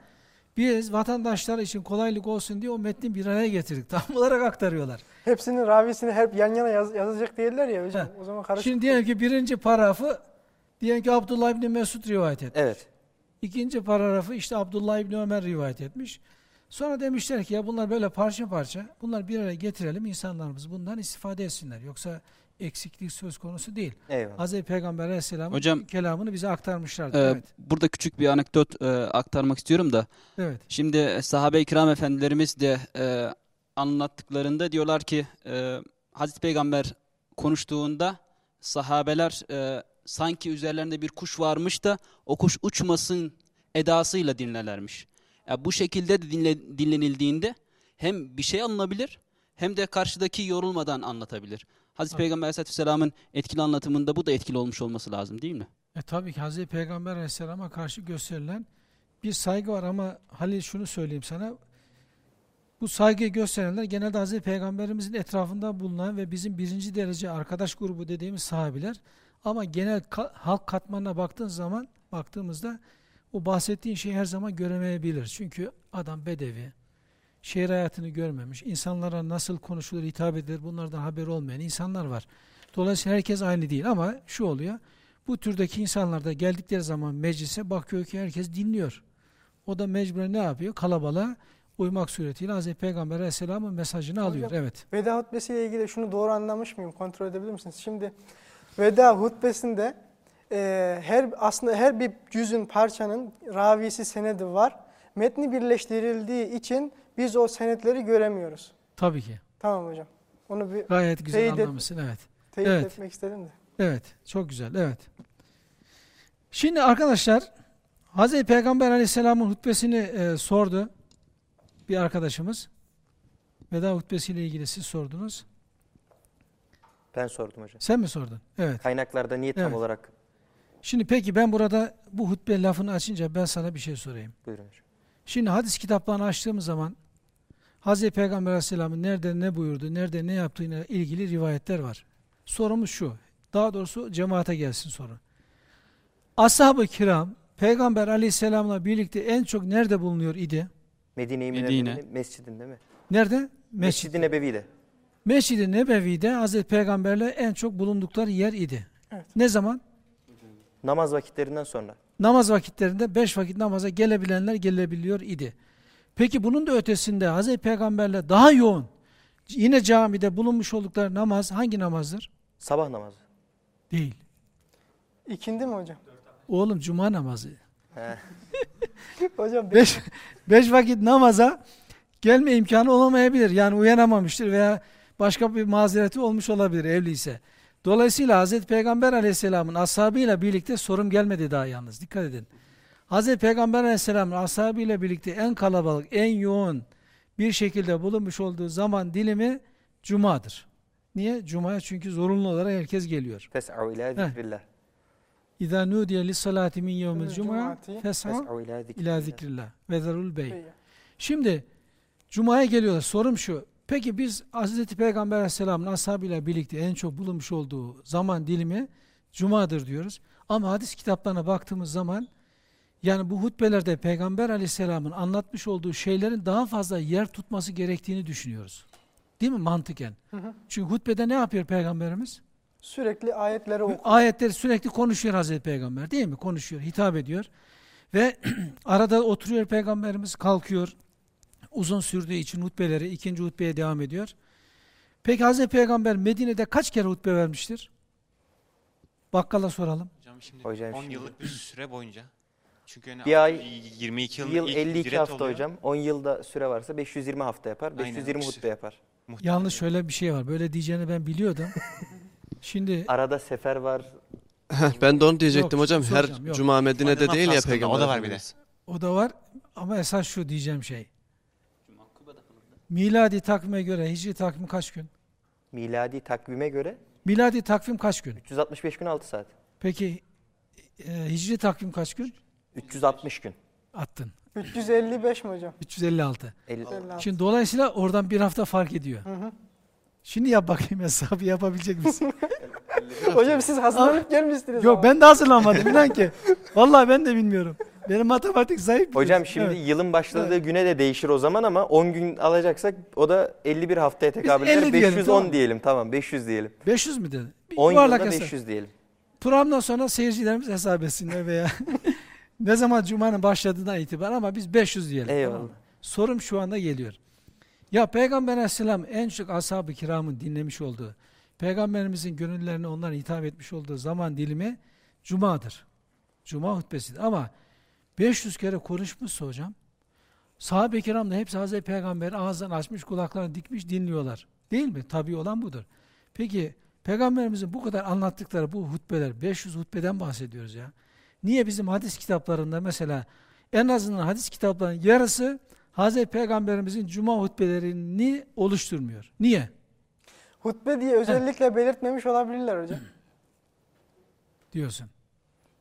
biz vatandaşlar için kolaylık olsun diye o metni bir araya getirdik. Tam olarak aktarıyorlar. Hepsinin ravisini hep yan yana yaz- yazacak değiller ya hocam. O zaman karışık. Şimdi diyelim ki birinci paragrafı diyelim ki Abdullah İbni Mesud rivayet etmiş. Evet. İkinci paragrafı işte Abdullah İbni Ömer rivayet etmiş. Sonra demişler ki ya bunlar böyle parça parça bunlar bir araya getirelim insanlarımız bundan istifade etsinler. Yoksa eksiklik söz konusu değil. Eyvallah. Hazreti Peygamber Aleyhisselam'ın Hocam, kelamını bize aktarmışlardı. Ee, evet. Burada küçük bir anekdot e, aktarmak istiyorum da. Evet. Şimdi e, sahabe-i kiram efendilerimiz de e, anlattıklarında diyorlar ki e, Hazreti Peygamber konuştuğunda sahabeler e, sanki üzerlerinde bir kuş varmış da o kuş uçmasın edasıyla dinlerlermiş. Ya bu şekilde de dinle, dinlenildiğinde hem bir şey alınabilir hem de karşıdaki yorulmadan anlatabilir. Hazreti Peygamber Aleyhisselam'ın etkili anlatımında bu da etkili olmuş olması lazım değil mi? E tabii ki Hazreti Peygamber Aleyhisselam'a karşı gösterilen bir saygı var ama Halil şunu söyleyeyim sana. Bu saygıyı gösterenler genelde Hazreti Peygamberimizin etrafında bulunan ve bizim birinci derece arkadaş grubu dediğimiz sahabiler. Ama genel ka halk katmanına baktığın zaman baktığımızda o bahsettiğin şeyi her zaman göremeyebilir. Çünkü adam bedevi, şehir hayatını görmemiş, insanlara nasıl konuşulur, hitap edilir bunlardan haber olmayan insanlar var. Dolayısıyla herkes aynı değil ama şu oluyor. Bu türdeki insanlar da geldikleri zaman meclise bakıyor ki herkes dinliyor. O da mecburen ne yapıyor? Kalabalığa uymak suretiyle Hz. Peygamber Aleyhisselam'ın mesajını Hocam, alıyor. Evet. Veda hutbesiyle ilgili şunu doğru anlamış mıyım? Kontrol edebilir misiniz? Şimdi veda hutbesinde e, her aslında her bir cüzün parçanın ravisi senedi var. Metni birleştirildiği için biz o senetleri göremiyoruz. Tabii ki. Tamam hocam. Onu bir Gayet güzel anlamışsın. Et, evet. Teyit evet. etmek istedim de. Evet. Çok güzel. Evet. Şimdi arkadaşlar Hz. Peygamber Aleyhisselam'ın hutbesini e, sordu bir arkadaşımız. Veda hutbesiyle ilgili siz sordunuz. Ben sordum hocam. Sen mi sordun? Evet. Kaynaklarda niye tam evet. olarak? Şimdi peki ben burada bu hutbe lafını açınca ben sana bir şey sorayım. Buyurun hocam. Şimdi hadis kitaplarını açtığımız zaman Hz. Peygamber Aleyhisselam'ın nerede ne buyurdu, nerede ne yaptığıyla ilgili rivayetler var. Sorumuz şu, daha doğrusu cemaate gelsin soru. Ashab-ı kiram Peygamber Aleyhisselam'la birlikte en çok nerede bulunuyor idi? Medine-i Medine. Mescidinde mi? Nerede? Mescid. Mescid-i Nebevi'de. Mescid-i Nebevi'de Hazreti Peygamberle en çok bulundukları yer idi. Evet. Ne zaman? Namaz vakitlerinden sonra. Namaz vakitlerinde beş vakit namaza gelebilenler gelebiliyor idi. Peki bunun da ötesinde Hazreti Peygamberle daha yoğun yine camide bulunmuş oldukları namaz hangi namazdır? Sabah namazı. Değil. İkindi mi hocam? Oğlum cuma namazı. hocam beş, beş vakit namaza gelme imkanı olamayabilir. Yani uyanamamıştır veya başka bir mazereti olmuş olabilir evliyse. Dolayısıyla Hazreti Peygamber aleyhisselamın ashabıyla birlikte sorum gelmedi daha yalnız. Dikkat edin. Hazreti Peygamber aleyhisselamın ashabıyla birlikte en kalabalık, en yoğun bir şekilde bulunmuş olduğu zaman dilimi Cuma'dır. Niye? Cuma'ya çünkü zorunlu olarak herkes geliyor. Fes'u ila zikrillah. İzâ nudiye lissalâti min yevmil cum'a fes'u ila zikrillah ve zerul bey. Şimdi Cuma'ya geliyorlar. Sorum şu. Peki biz Hz. Peygamber Aleyhisselam'ın ashabıyla birlikte en çok bulunmuş olduğu zaman dilimi Cuma'dır diyoruz. Ama hadis kitaplarına baktığımız zaman yani bu hutbelerde Peygamber Aleyhisselam'ın anlatmış olduğu şeylerin daha fazla yer tutması gerektiğini düşünüyoruz. Değil mi mantıken? Hı hı. Çünkü hutbede ne yapıyor Peygamberimiz? Sürekli ayetleri okuyor. Ayetleri sürekli konuşuyor Hazreti Peygamber değil mi? Konuşuyor, hitap ediyor. Ve arada oturuyor Peygamberimiz, kalkıyor, uzun sürdüğü için hutbeleri ikinci hutbeye devam ediyor. Peki Hazreti Peygamber Medine'de kaç kere hutbe vermiştir? Bakkala soralım. Hocam şimdi hocam 10 şimdi. yıllık bir süre boyunca. Çünkü yani bir ay 22 yıl, yıl 52 hafta oluyor. hocam. 10 yılda süre varsa 520 hafta yapar. 520 Aynen, hutbe yapar. Muhtemelen. Yalnız şöyle bir şey var. Böyle diyeceğini ben biliyordum. Şimdi arada sefer var. ben de onu diyecektim yok, hocam. Her yok. cuma Medine'de değil ya peygamber. O da var bir de. O da var ama esas şu diyeceğim şey. Miladi takvime göre hicri takvim kaç gün? Miladi takvime göre? Miladi takvim kaç gün? 365 gün 6 saat. Peki e, hicri takvim kaç gün? 360 gün. Attın. 355 mi hocam? 356. 56. Şimdi dolayısıyla oradan bir hafta fark ediyor. Hı hı. Şimdi yap bakayım hesabı yapabilecek misin? hocam siz hazırlanıp gelmişsiniz. Yok ama. ben de hazırlanmadım inan ki. Vallahi ben de bilmiyorum. Benim matematik zayıf. Hocam şimdi evet. yılın başladığı evet. güne de değişir o zaman ama 10 gün alacaksak o da 51 haftaya tekabül eder. 510 tamam. diyelim tamam 500 diyelim. 500 mü dedi? 10 yılda 500 hesap. diyelim. Programdan sonra seyircilerimiz hesap etsinler veya ne zaman Cuma'nın başladığından itibaren ama biz 500 diyelim. Eyvallah. Tamam. Sorum şu anda geliyor. Ya Peygamber Aleyhisselam en çok ashab-ı kiramın dinlemiş olduğu, Peygamberimizin gönüllerine onlara hitap etmiş olduğu zaman dilimi Cuma'dır. Cuma hutbesidir. Ama 500 kere konuşmuşsa hocam, sahabe-i kiram da hepsi Hazreti Peygamber'i ağzını açmış, kulaklarını dikmiş dinliyorlar. Değil mi? Tabii olan budur. Peki Peygamberimizin bu kadar anlattıkları bu hutbeler, 500 hutbeden bahsediyoruz ya. Niye bizim hadis kitaplarında mesela en azından hadis kitaplarının yarısı Hazreti Peygamberimizin cuma hutbelerini oluşturmuyor. Niye? Hutbe diye özellikle belirtmemiş olabilirler hocam. Diyorsun.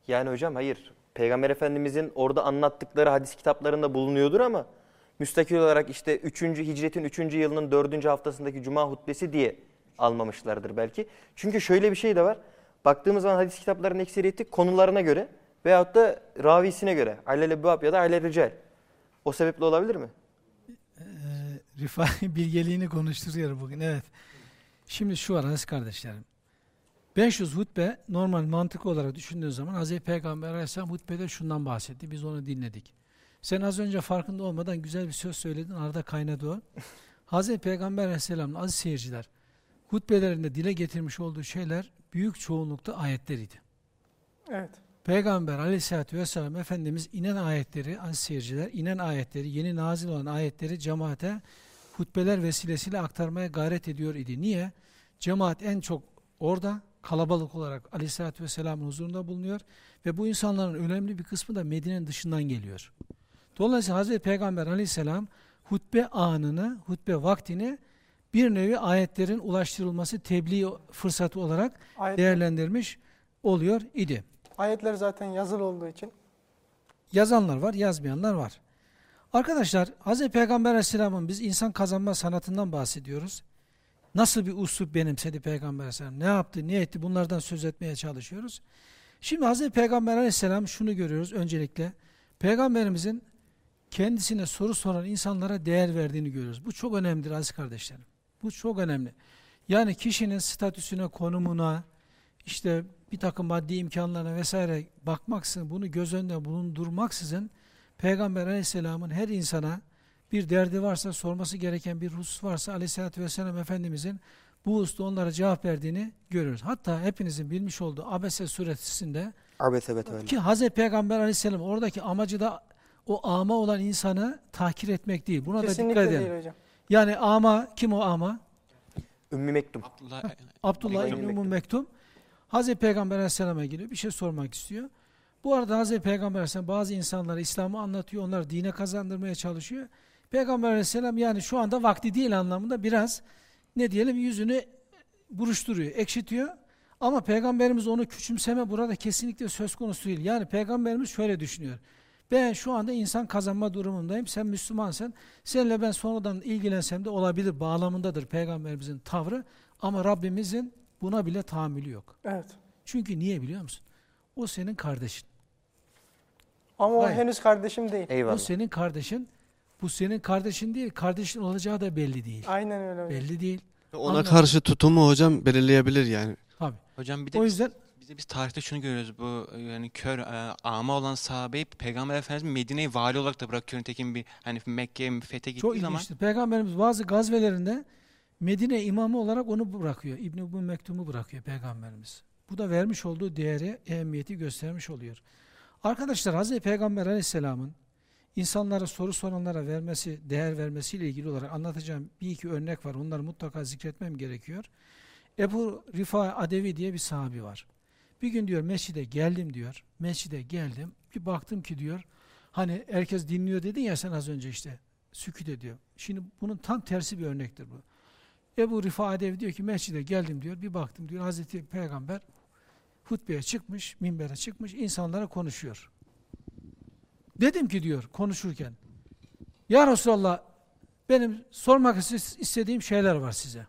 Yani hocam hayır. Peygamber Efendimizin orada anlattıkları hadis kitaplarında bulunuyordur ama müstakil olarak işte 3. hicretin 3. yılının 4. haftasındaki cuma hutbesi diye almamışlardır belki. Çünkü şöyle bir şey de var. Baktığımız zaman hadis kitaplarının ekseriyeti konularına göre veyahut da ravisine göre. Alel Ebuab ya da Alel Rical. O sebeple olabilir mi? Ee, Rifai bilgeliğini konuşturuyor bugün. Evet. Şimdi şu var aziz kardeşlerim. 500 hutbe normal mantık olarak düşündüğün zaman Hz. Peygamber Aleyhisselam hutbede şundan bahsetti. Biz onu dinledik. Sen az önce farkında olmadan güzel bir söz söyledin. Arada kaynadı o. Hz. Peygamber Aleyhisselam'ın aziz seyirciler hutbelerinde dile getirmiş olduğu şeyler büyük çoğunlukta ayetleriydi. Evet. Peygamber aleyhissalatü vesselam Efendimiz inen ayetleri, aziz seyirciler, inen ayetleri, yeni nazil olan ayetleri cemaate hutbeler vesilesiyle aktarmaya gayret ediyor idi. Niye? Cemaat en çok orada kalabalık olarak aleyhissalatü vesselamın huzurunda bulunuyor ve bu insanların önemli bir kısmı da Medine'nin dışından geliyor. Dolayısıyla Hazreti Peygamber aleyhisselam hutbe anını, hutbe vaktini bir nevi ayetlerin ulaştırılması tebliğ fırsatı olarak Ayetler. değerlendirmiş oluyor idi. Ayetler zaten yazılı olduğu için. Yazanlar var, yazmayanlar var. Arkadaşlar Hz. Peygamber Aleyhisselam'ın biz insan kazanma sanatından bahsediyoruz. Nasıl bir usul benimsedi Peygamber Aleyhisselam? Ne yaptı, ne etti? Bunlardan söz etmeye çalışıyoruz. Şimdi Hz. Peygamber Aleyhisselam şunu görüyoruz öncelikle. Peygamberimizin kendisine soru soran insanlara değer verdiğini görüyoruz. Bu çok önemlidir aziz kardeşlerim. Bu çok önemli. Yani kişinin statüsüne, konumuna, işte bir takım maddi imkanlarına vesaire bakmaksızın, bunu göz önünde bulundurmaksızın Peygamber aleyhisselamın her insana bir derdi varsa, sorması gereken bir husus varsa aleyhissalatü vesselam Efendimizin bu hususta onlara cevap verdiğini görüyoruz. Hatta hepinizin bilmiş olduğu Abese suresinde Abese evet, ki Hazreti Peygamber aleyhisselam oradaki amacı da o ama olan insanı tahkir etmek değil. Buna Kesinlikle da dikkat edelim. hocam. Yani ama kim o ama? Ümmü Mektum. Abdullah, Abdullah İbni Ümmü Mektum. Hazreti Peygamber Aleyhisselam'a geliyor. Bir şey sormak istiyor. Bu arada Hazreti Peygamber Aleyhisselam bazı insanlara İslam'ı anlatıyor. Onları dine kazandırmaya çalışıyor. Peygamber Aleyhisselam yani şu anda vakti değil anlamında biraz ne diyelim yüzünü buruşturuyor, ekşitiyor. Ama Peygamberimiz onu küçümseme burada kesinlikle söz konusu değil. Yani Peygamberimiz şöyle düşünüyor. Ben şu anda insan kazanma durumundayım. Sen Müslümansın. Seninle ben sonradan ilgilensem de olabilir bağlamındadır Peygamberimizin tavrı. Ama Rabbimizin buna bile tahammülü yok. Evet. Çünkü niye biliyor musun? O senin kardeşin. Ama Hayır. o henüz kardeşim değil. Eyvallah. O senin kardeşin. Bu senin kardeşin değil. Kardeşin olacağı da belli değil. Aynen öyle. Belli değil. Ona Anladım. karşı tutumu hocam belirleyebilir yani. Tabii. Hocam bir de o yüzden biz de biz tarihte şunu görüyoruz bu yani kör e, ama olan sahabeyi Peygamber Efendimiz Medine'yi vali olarak da bırakıyor. Nitekim bir hani Mekke'ye fethe gittiği Çok zaman. Çok Peygamberimiz bazı gazvelerinde Medine imamı olarak onu bırakıyor. İbn-i Mektum'u bırakıyor Peygamberimiz. Bu da vermiş olduğu değeri, ehemmiyeti göstermiş oluyor. Arkadaşlar Hazreti Peygamber Aleyhisselam'ın insanlara soru soranlara vermesi, değer vermesiyle ilgili olarak anlatacağım bir iki örnek var. Onları mutlaka zikretmem gerekiyor. Ebu Rifa Adevi diye bir sahabi var. Bir gün diyor mescide geldim diyor. Mescide geldim. Bir baktım ki diyor hani herkes dinliyor dedin ya sen az önce işte sükut ediyor. Şimdi bunun tam tersi bir örnektir bu. Ebu Rifa Edevi diyor ki mescide geldim diyor. Bir baktım diyor Hazreti Peygamber hutbeye çıkmış, minbere çıkmış, insanlara konuşuyor. Dedim ki diyor konuşurken Ya Resulallah benim sormak istediğim şeyler var size.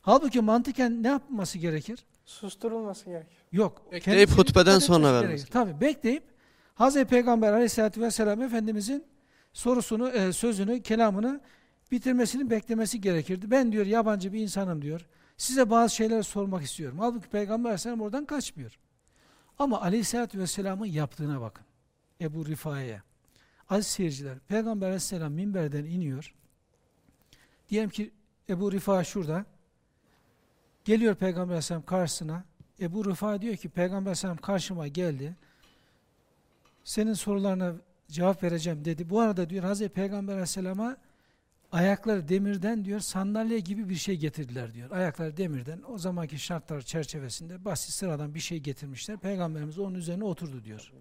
Halbuki mantıken ne yapması gerekir? Susturulması gerekir. Yok. Bekleyip hutbeden sonra vermesi. Tabii bekleyip Hazreti Peygamber Aleyhisselatü Vesselam Efendimizin sorusunu, e, sözünü, kelamını bitirmesini beklemesi gerekirdi. Ben diyor yabancı bir insanım diyor. Size bazı şeyler sormak istiyorum. Halbuki Peygamber Aleyhisselam oradan kaçmıyor. Ama Aleyhisselatü Vesselam'ın yaptığına bakın. Ebu Rifa'ya. Aziz seyirciler, Peygamber Aleyhisselam minberden iniyor. Diyelim ki Ebu Rifa şurada. Geliyor Peygamber Aleyhisselam karşısına. Ebu Rifa diyor ki Peygamber Aleyhisselam karşıma geldi. Senin sorularına cevap vereceğim dedi. Bu arada diyor Hazreti Peygamber Aleyhisselam'a ayakları demirden diyor sandalye gibi bir şey getirdiler diyor. Ayakları demirden o zamanki şartlar çerçevesinde basit sıradan bir şey getirmişler. Peygamberimiz onun üzerine oturdu diyor.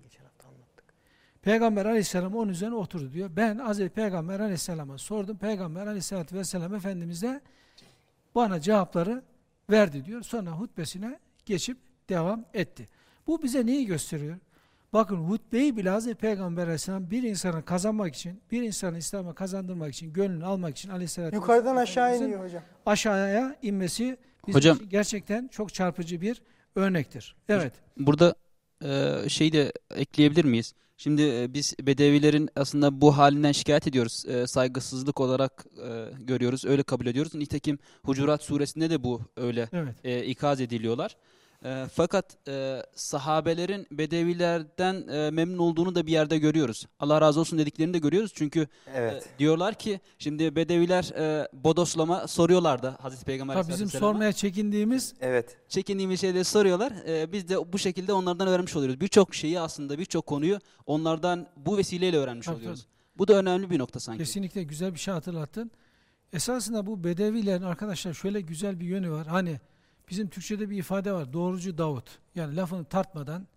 Peygamber aleyhisselam onun üzerine oturdu diyor. Ben Hazreti Peygamber aleyhisselama sordum. Peygamber aleyhisselatü vesselam Efendimiz de bana cevapları verdi diyor. Sonra hutbesine geçip devam etti. Bu bize neyi gösteriyor? Bakın hutbeyi bile Hazreti Peygamber aleyhisselam bir insanı kazanmak için, bir insanı İslam'a kazandırmak için, gönlünü almak için aleyhisselatü Yukarıdan aşağı iniyor hocam. Aşağıya inmesi bizim Hocam- için gerçekten çok çarpıcı bir örnektir. Evet. Burada e, şeyi de ekleyebilir miyiz? Şimdi e, biz Bedevilerin aslında bu halinden şikayet ediyoruz. E, saygısızlık olarak e, görüyoruz. Öyle kabul ediyoruz. Nitekim Hucurat suresinde de bu öyle Evet. e, ikaz ediliyorlar. E, fakat e, sahabelerin Bedevilerden e, memnun olduğunu da bir yerde görüyoruz. Allah razı olsun dediklerini de görüyoruz. Çünkü Evet. e, diyorlar ki şimdi Bedeviler e, bodoslama soruyorlardı Hazreti Peygamber Tabii bizim sormaya çekindiğimiz Evet. çekindiğimiz şeyleri soruyorlar. Ee, biz de bu şekilde onlardan öğrenmiş oluyoruz. Birçok şeyi aslında birçok konuyu onlardan bu vesileyle öğrenmiş Tabii, oluyoruz. Bu da önemli bir nokta sanki. kesinlikle güzel bir şey hatırlattın. Esasında bu Bedevilerin arkadaşlar şöyle güzel bir yönü var. Hani bizim Türkçe'de bir ifade var. Doğrucu Davut. Yani lafını tartmadan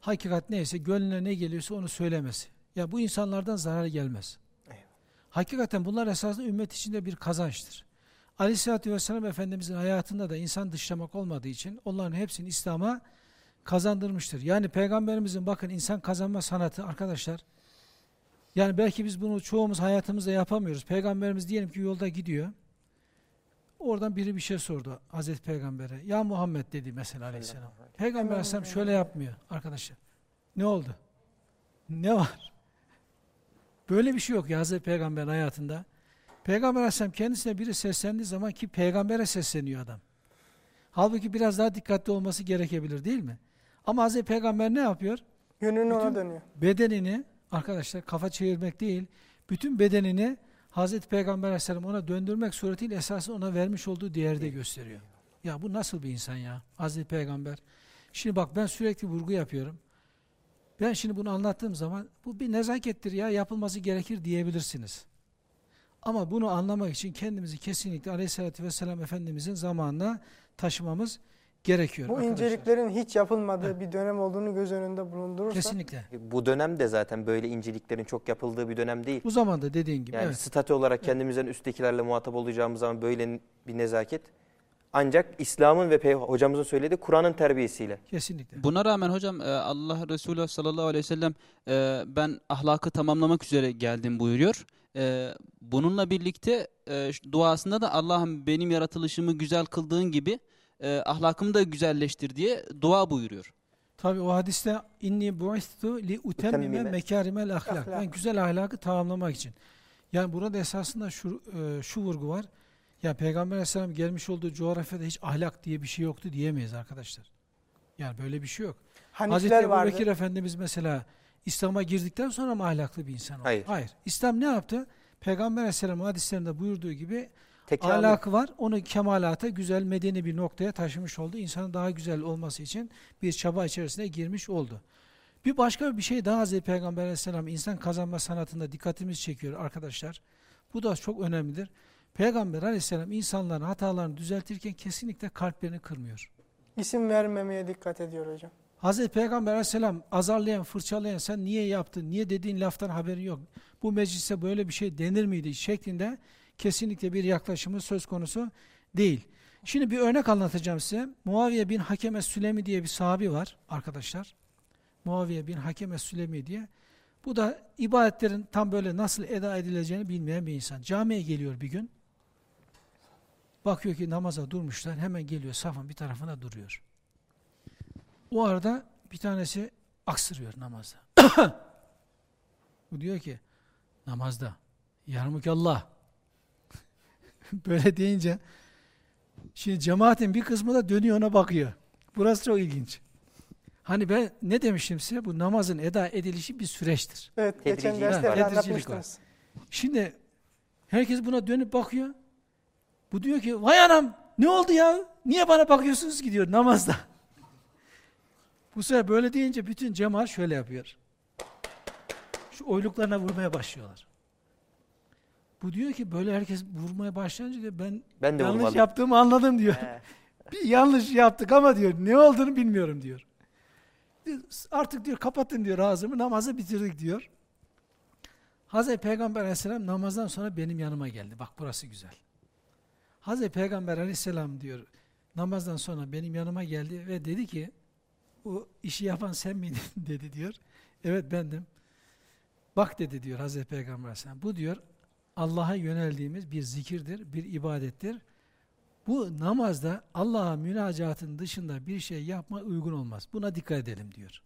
hakikat neyse gönlüne ne geliyorsa onu söylemesi. Ya bu insanlardan zarar gelmez. Hakikaten bunlar esasında ümmet içinde bir kazançtır. Aleyhisselatü Vesselam Efendimizin hayatında da insan dışlamak olmadığı için onların hepsini İslam'a kazandırmıştır. Yani Peygamberimizin bakın insan kazanma sanatı arkadaşlar yani belki biz bunu çoğumuz hayatımızda yapamıyoruz. Peygamberimiz diyelim ki yolda gidiyor. Oradan biri bir şey sordu Hazreti Peygamber'e. Ya Muhammed dedi mesela aleyhisselam. Peygamber aleyhisselam şöyle yapmıyor arkadaşlar. Ne oldu? Ne var? Böyle bir şey yok ya Hazreti Peygamber'in hayatında. Peygamber aleyhisselam kendisine biri seslendiği zaman ki peygambere sesleniyor adam. Halbuki biraz daha dikkatli olması gerekebilir değil mi? Ama Hazreti Peygamber ne yapıyor? Yönünü ona dönüyor. bedenini arkadaşlar kafa çevirmek değil, bütün bedenini Hazreti Peygamber Aleyhisselam ona döndürmek suretiyle esasında ona vermiş olduğu değeri de gösteriyor. Ya bu nasıl bir insan ya? Hazreti Peygamber. Şimdi bak ben sürekli vurgu yapıyorum. Ben şimdi bunu anlattığım zaman bu bir nezakettir ya yapılması gerekir diyebilirsiniz. Ama bunu anlamak için kendimizi kesinlikle Aleyhisselatü Vesselam Efendimizin zamanına taşımamız gerekiyor. Bu arkadaşlar. inceliklerin hiç yapılmadığı bir dönem olduğunu göz önünde bulundurursak Kesinlikle. Bu dönem de zaten böyle inceliklerin çok yapıldığı bir dönem değil. Bu zamanda dediğin gibi. Yani evet. statü olarak kendimizden üsttekilerle muhatap olacağımız zaman böyle bir nezaket ancak İslam'ın ve Pey- hocamızın söylediği Kur'an'ın terbiyesiyle. Kesinlikle. Buna rağmen hocam e, Allah Resulü sallallahu aleyhi ve sellem e, ben ahlakı tamamlamak üzere geldim buyuruyor. E, Bununla birlikte duasında da Allah'ım benim yaratılışımı güzel kıldığın gibi e, ahlakımı da güzelleştir diye dua buyuruyor. Tabi o hadiste inni bu'istu li utemmime mekarimel ahlak. Ben güzel ahlakı tamamlamak için. Yani burada esasında şu e, şu vurgu var. Ya Peygamber Aleyhisselam gelmiş olduğu coğrafyada hiç ahlak diye bir şey yoktu diyemeyiz arkadaşlar. Yani böyle bir şey yok. Hazreti Hanifler Ebu vardı. Bekir Efendimiz mesela İslam'a girdikten sonra mı ahlaklı bir insan oldu? Hayır. Hayır. İslam ne yaptı? Peygamber Aleyhisselam hadislerinde buyurduğu gibi Tekamül. ahlakı var. Onu kemalata, güzel, medeni bir noktaya taşımış oldu. İnsanın daha güzel olması için bir çaba içerisine girmiş oldu. Bir başka bir şey daha Hazreti Peygamber Aleyhisselam insan kazanma sanatında dikkatimizi çekiyor arkadaşlar. Bu da çok önemlidir. Peygamber Aleyhisselam insanların hatalarını düzeltirken kesinlikle kalplerini kırmıyor. İsim vermemeye dikkat ediyor hocam. Hazreti Peygamber Aleyhisselam azarlayan, fırçalayan sen niye yaptın, niye dediğin laftan haberin yok. Bu meclise böyle bir şey denir miydi şeklinde kesinlikle bir yaklaşımı söz konusu değil. Şimdi bir örnek anlatacağım size. Muaviye bin Hakem Es-Sülemi diye bir sahabi var arkadaşlar. Muaviye bin Hakem Es-Sülemi diye. Bu da ibadetlerin tam böyle nasıl eda edileceğini bilmeyen bir insan. Camiye geliyor bir gün. Bakıyor ki namaza durmuşlar. Hemen geliyor safın bir tarafına duruyor. O arada bir tanesi aksırıyor namazda. Bu diyor ki namazda yarmukallah böyle deyince şimdi cemaatin bir kısmı da dönüyor ona bakıyor. Burası çok ilginç. Hani ben ne demiştim size? Bu namazın eda edilişi bir süreçtir. Evet, geçen derste anlatmıştınız. Şimdi herkes buna dönüp bakıyor. Bu diyor ki vay anam ne oldu ya? Niye bana bakıyorsunuz ki diyor namazda. Bu sefer böyle deyince bütün cemaat şöyle yapıyor. Şu oyluklarına vurmaya başlıyorlar. Bu diyor ki böyle herkes vurmaya başlayınca diyor ben, Ben de yanlış vurmadım. yaptığımı anladım diyor. Bir yanlış yaptık ama diyor ne olduğunu bilmiyorum diyor. Artık diyor kapatın diyor ağzımı namazı bitirdik diyor. Hazreti Peygamber aleyhisselam namazdan sonra benim yanıma geldi. Bak burası güzel. Hazreti Peygamber aleyhisselam diyor namazdan sonra benim yanıma geldi ve dedi ki o işi yapan sen miydin dedi diyor. Evet bendim. Bak dedi diyor Hazreti Peygamber aleyhisselam. Bu diyor Allah'a yöneldiğimiz bir zikirdir, bir ibadettir. Bu namazda Allah'a münacatın dışında bir şey yapma uygun olmaz. Buna dikkat edelim diyor.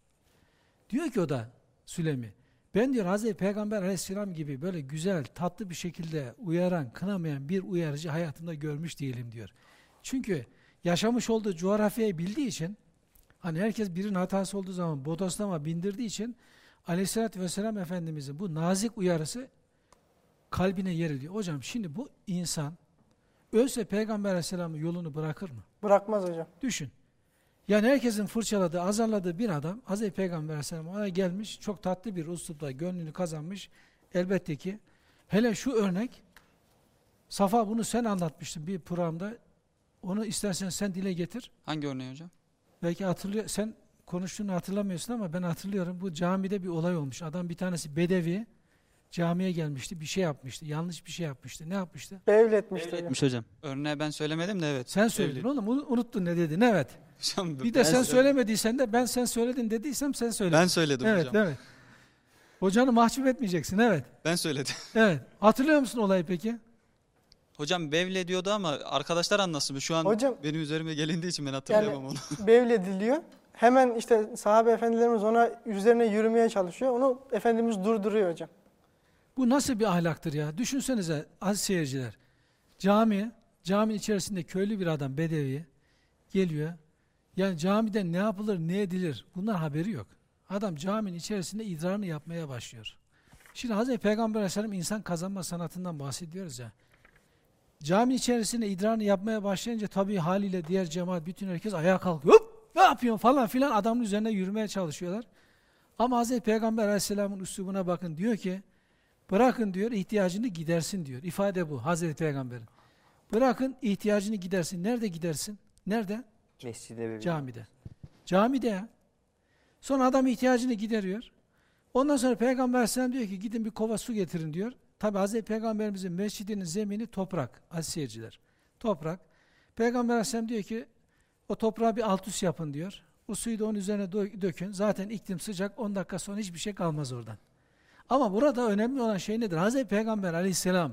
Diyor ki o da Sülemi, ben diyor Hazreti Peygamber aleyhisselam gibi böyle güzel, tatlı bir şekilde uyaran, kınamayan bir uyarıcı hayatımda görmüş değilim diyor. Çünkü yaşamış olduğu coğrafyayı bildiği için, hani herkes birinin hatası olduğu zaman bodoslama bindirdiği için, aleyhissalatü vesselam Efendimizin bu nazik uyarısı kalbine yer ediyor. Hocam şimdi bu insan ölse Peygamber Aleyhisselam'ın yolunu bırakır mı? Bırakmaz hocam. Düşün. Yani herkesin fırçaladığı, azarladığı bir adam Hazreti Peygamber Aleyhisselam ona gelmiş, çok tatlı bir uslupla gönlünü kazanmış. Elbette ki hele şu örnek Safa bunu sen anlatmıştın bir programda. Onu istersen sen dile getir. Hangi örneği hocam? Belki hatırlıyor, sen konuştuğunu hatırlamıyorsun ama ben hatırlıyorum. Bu camide bir olay olmuş. Adam bir tanesi bedevi, camiye gelmişti, bir şey yapmıştı, yanlış bir şey yapmıştı. Ne yapmıştı? Bevletmişti hocam. Etmiş hocam. Örneği ben söylemedim de evet. Sen söyledin oğlum, unu- unuttun ne dedin, evet. Hocam, Bir de sen söyledim. söylemediysen de ben sen söyledin dediysem sen söyledin. Ben söyledim evet, hocam. evet. Hocanı mahcup etmeyeceksin, evet. Ben söyledim. Evet. Hatırlıyor musun olayı peki? Hocam bevle diyordu ama arkadaşlar anlasın. Şu an Hocam- benim üzerime gelindiği için ben hatırlayamam Yani onu. bevlediliyor. Hemen işte sahabe efendilerimiz ona üzerine yürümeye çalışıyor. Onu Efendimiz durduruyor hocam. Bu nasıl bir ahlaktır ya? Düşünsenize aziz seyirciler. Cami, caminin içerisinde köylü bir adam, bedevi geliyor. Yani camide ne yapılır, ne edilir bunlar haberi yok. Adam caminin içerisinde idrarını yapmaya başlıyor. Şimdi Hazreti Peygamber Aleyhisselam insan kazanma sanatından bahsediyoruz ya. Cami içerisinde idrarını yapmaya başlayınca tabii haliyle diğer cemaat, bütün herkes ayağa kalkıyor. Hop, ne yapıyorsun falan filan adamın üzerine yürümeye çalışıyorlar. Ama Hazreti Peygamber Aleyhisselam'ın üslubuna bakın diyor ki, bırakın diyor ihtiyacını gidersin diyor. İfade bu Hazreti Peygamber'in. Bırakın ihtiyacını gidersin. Nerede gidersin? Nerede? Mescid-i Nebevi. Camide. Camide ya. Sonra adam ihtiyacını gideriyor. Ondan sonra Peygamber Aleyhisselam diyor ki gidin bir kova su getirin diyor. Tabi Hazreti Peygamberimizin mescidinin zemini toprak. Aziz seyirciler. Toprak. Peygamber Aleyhisselam diyor ki o toprağa bir alt üst yapın diyor. O suyu da onun üzerine dö- dökün. Zaten iklim sıcak 10 dakika sonra hiçbir şey kalmaz oradan. Ama burada önemli olan şey nedir? Hazreti Peygamber Aleyhisselam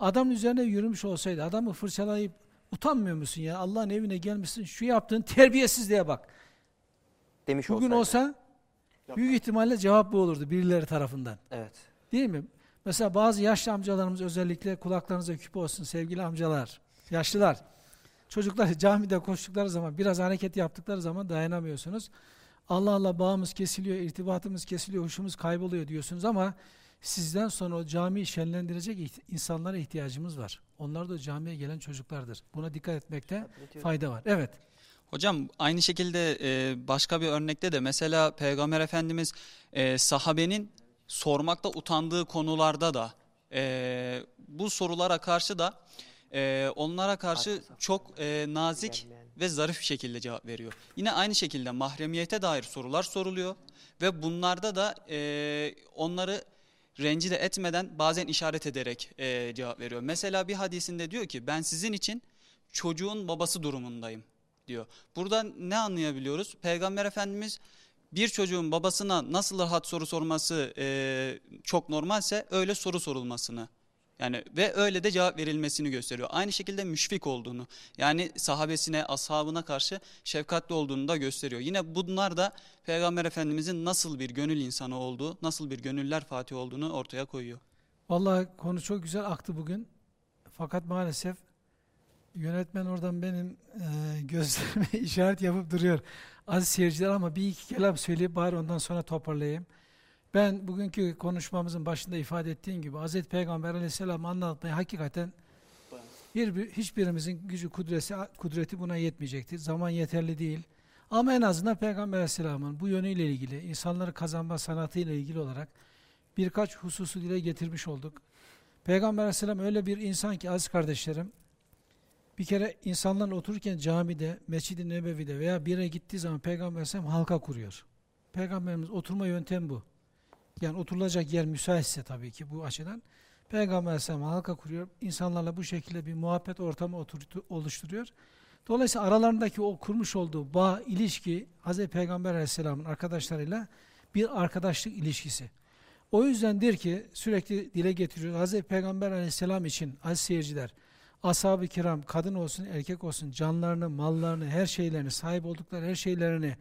adamın üzerine yürümüş olsaydı adamı fırçalayıp utanmıyor musun ya? Allah'ın evine gelmişsin şu yaptığın terbiyesizliğe bak. Demiş Bugün olsaydı. olsa büyük ihtimalle cevap bu olurdu birileri tarafından. Evet. Değil mi? Mesela bazı yaşlı amcalarımız özellikle kulaklarınıza küpe olsun sevgili amcalar, yaşlılar. Çocuklar camide koştukları zaman, biraz hareket yaptıkları zaman dayanamıyorsunuz. Allah Allah bağımız kesiliyor, irtibatımız kesiliyor, hoşumuz kayboluyor diyorsunuz ama sizden sonra o camiyi şenlendirecek insanlara ihtiyacımız var. Onlar da camiye gelen çocuklardır. Buna dikkat etmekte fayda var. Evet. Hocam aynı şekilde e, başka bir örnekte de mesela Peygamber Efendimiz e, sahabenin sormakta utandığı konularda da e, bu sorulara karşı da e, onlara karşı çok e, nazik ve zarif şekilde cevap veriyor. Yine aynı şekilde mahremiyete dair sorular soruluyor ve bunlarda da e, onları rencide etmeden bazen işaret ederek e, cevap veriyor. Mesela bir hadisinde diyor ki ben sizin için çocuğun babası durumundayım diyor. Buradan ne anlayabiliyoruz? Peygamber Efendimiz bir çocuğun babasına nasıl rahat soru sorması e, çok normalse öyle soru sorulmasını yani ve öyle de cevap verilmesini gösteriyor. Aynı şekilde müşfik olduğunu yani sahabesine, ashabına karşı şefkatli olduğunu da gösteriyor. Yine bunlar da Peygamber Efendimizin nasıl bir gönül insanı olduğu, nasıl bir gönüller fatih olduğunu ortaya koyuyor. Vallahi konu çok güzel aktı bugün. Fakat maalesef yönetmen oradan benim e, gözlerime işaret yapıp duruyor. Aziz seyirciler ama bir iki kelam söyleyip bari ondan sonra toparlayayım. Ben bugünkü konuşmamızın başında ifade ettiğim gibi Hazreti Peygamber Aleyhisselam anlatmaya hakikaten bir, bir- hiçbirimizin gücü kudreti, kudreti buna yetmeyecektir. Zaman yeterli değil. Ama en azından Peygamber Aleyhisselam'ın bu yönüyle ilgili, insanları kazanma sanatıyla ilgili olarak birkaç hususu dile getirmiş olduk. Peygamber Aleyhisselam öyle bir insan ki aziz kardeşlerim, bir kere insanlarla otururken camide, Mescid-i Nebevi'de veya bir yere gittiği zaman Peygamber Aleyhisselam halka kuruyor. Peygamberimiz oturma yöntemi bu. Yani oturulacak yer müsaitse tabii ki bu açıdan. Peygamber Aleyhisselam halka kuruyor. insanlarla bu şekilde bir muhabbet ortamı oluşturuyor. Dolayısıyla aralarındaki o kurmuş olduğu bağ, ilişki Hz. Peygamber Aleyhisselam'ın arkadaşlarıyla bir arkadaşlık ilişkisi. O yüzdendir ki sürekli dile getiriyor. Hz. Peygamber Aleyhisselam için aziz seyirciler, ashab-ı kiram kadın olsun erkek olsun canlarını, mallarını, her şeylerini, sahip oldukları her şeylerini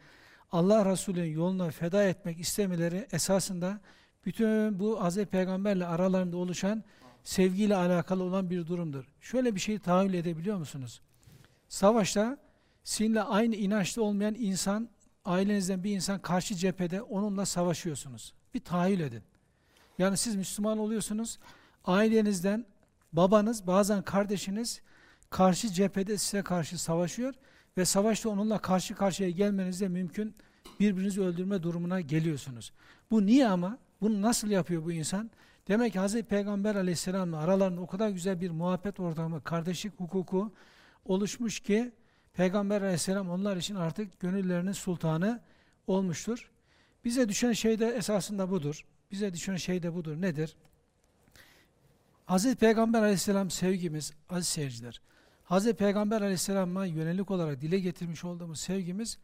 Allah Resulü'nün yoluna feda etmek istemeleri esasında bütün bu Hz. Peygamberle aralarında oluşan sevgiyle alakalı olan bir durumdur. Şöyle bir şeyi tahayyül edebiliyor musunuz? Savaşta sizinle aynı inançta olmayan insan, ailenizden bir insan karşı cephede onunla savaşıyorsunuz. Bir tahayyül edin. Yani siz Müslüman oluyorsunuz, ailenizden babanız, bazen kardeşiniz karşı cephede size karşı savaşıyor ve savaşta onunla karşı karşıya gelmenizde mümkün birbirinizi öldürme durumuna geliyorsunuz. Bu niye ama? Bunu nasıl yapıyor bu insan? Demek ki Hz. Peygamber aleyhisselamla aralarında o kadar güzel bir muhabbet ortamı, kardeşlik hukuku oluşmuş ki Peygamber aleyhisselam onlar için artık gönüllerinin sultanı olmuştur. Bize düşen şey de esasında budur. Bize düşen şey de budur. Nedir? Hz. Peygamber aleyhisselam sevgimiz, aziz seyirciler, Hz. Peygamber aleyhisselama yönelik olarak dile getirmiş olduğumuz sevgimiz,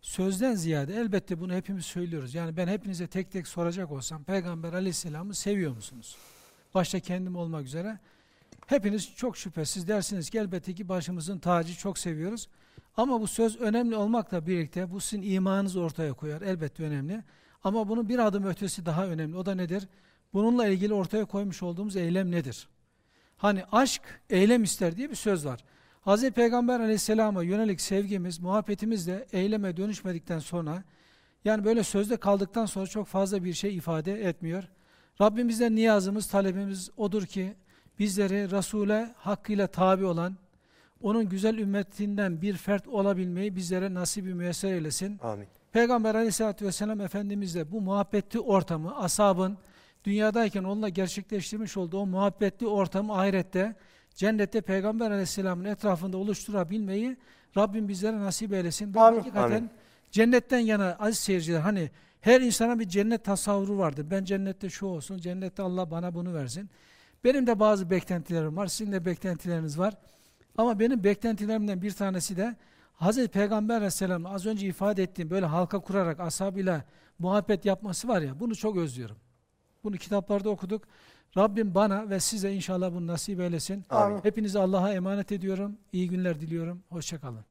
sözden ziyade elbette bunu hepimiz söylüyoruz. Yani ben hepinize tek tek soracak olsam Peygamber aleyhisselamı seviyor musunuz? Başta kendim olmak üzere. Hepiniz çok şüphesiz dersiniz ki elbette ki başımızın tacı çok seviyoruz. Ama bu söz önemli olmakla birlikte bu sizin imanınızı ortaya koyar. Elbette önemli. Ama bunun bir adım ötesi daha önemli. O da nedir? Bununla ilgili ortaya koymuş olduğumuz eylem nedir? Hani aşk eylem ister diye bir söz var. Hz. Peygamber aleyhisselama yönelik sevgimiz, muhabbetimiz de eyleme dönüşmedikten sonra, yani böyle sözde kaldıktan sonra çok fazla bir şey ifade etmiyor. Rabbimizden niyazımız, talebimiz odur ki, bizleri Resul'e hakkıyla tabi olan, onun güzel ümmetinden bir fert olabilmeyi bizlere nasip-i müyesser eylesin. Amin. Peygamber aleyhissalatü vesselam Efendimiz de bu muhabbetli ortamı, asabın dünyadayken onunla gerçekleştirmiş olduğu o muhabbetli ortamı ahirette, cennette Peygamber aleyhisselamın etrafında oluşturabilmeyi Rabbim bizlere nasip eylesin. Ben Amin. hakikaten Amin. cennetten yana aziz seyirciler hani her insana bir cennet tasavvuru vardır. Ben cennette şu olsun, cennette Allah bana bunu versin. Benim de bazı beklentilerim var, sizin de beklentileriniz var. Ama benim beklentilerimden bir tanesi de Hazreti Peygamber Aleyhisselam'ın az önce ifade ettiğim böyle halka kurarak ashabıyla muhabbet yapması var ya bunu çok özlüyorum. Bunu kitaplarda okuduk. Rabbim bana ve size inşallah bunu nasip eylesin. Amin. Hepinizi Allah'a emanet ediyorum. İyi günler diliyorum. Hoşçakalın.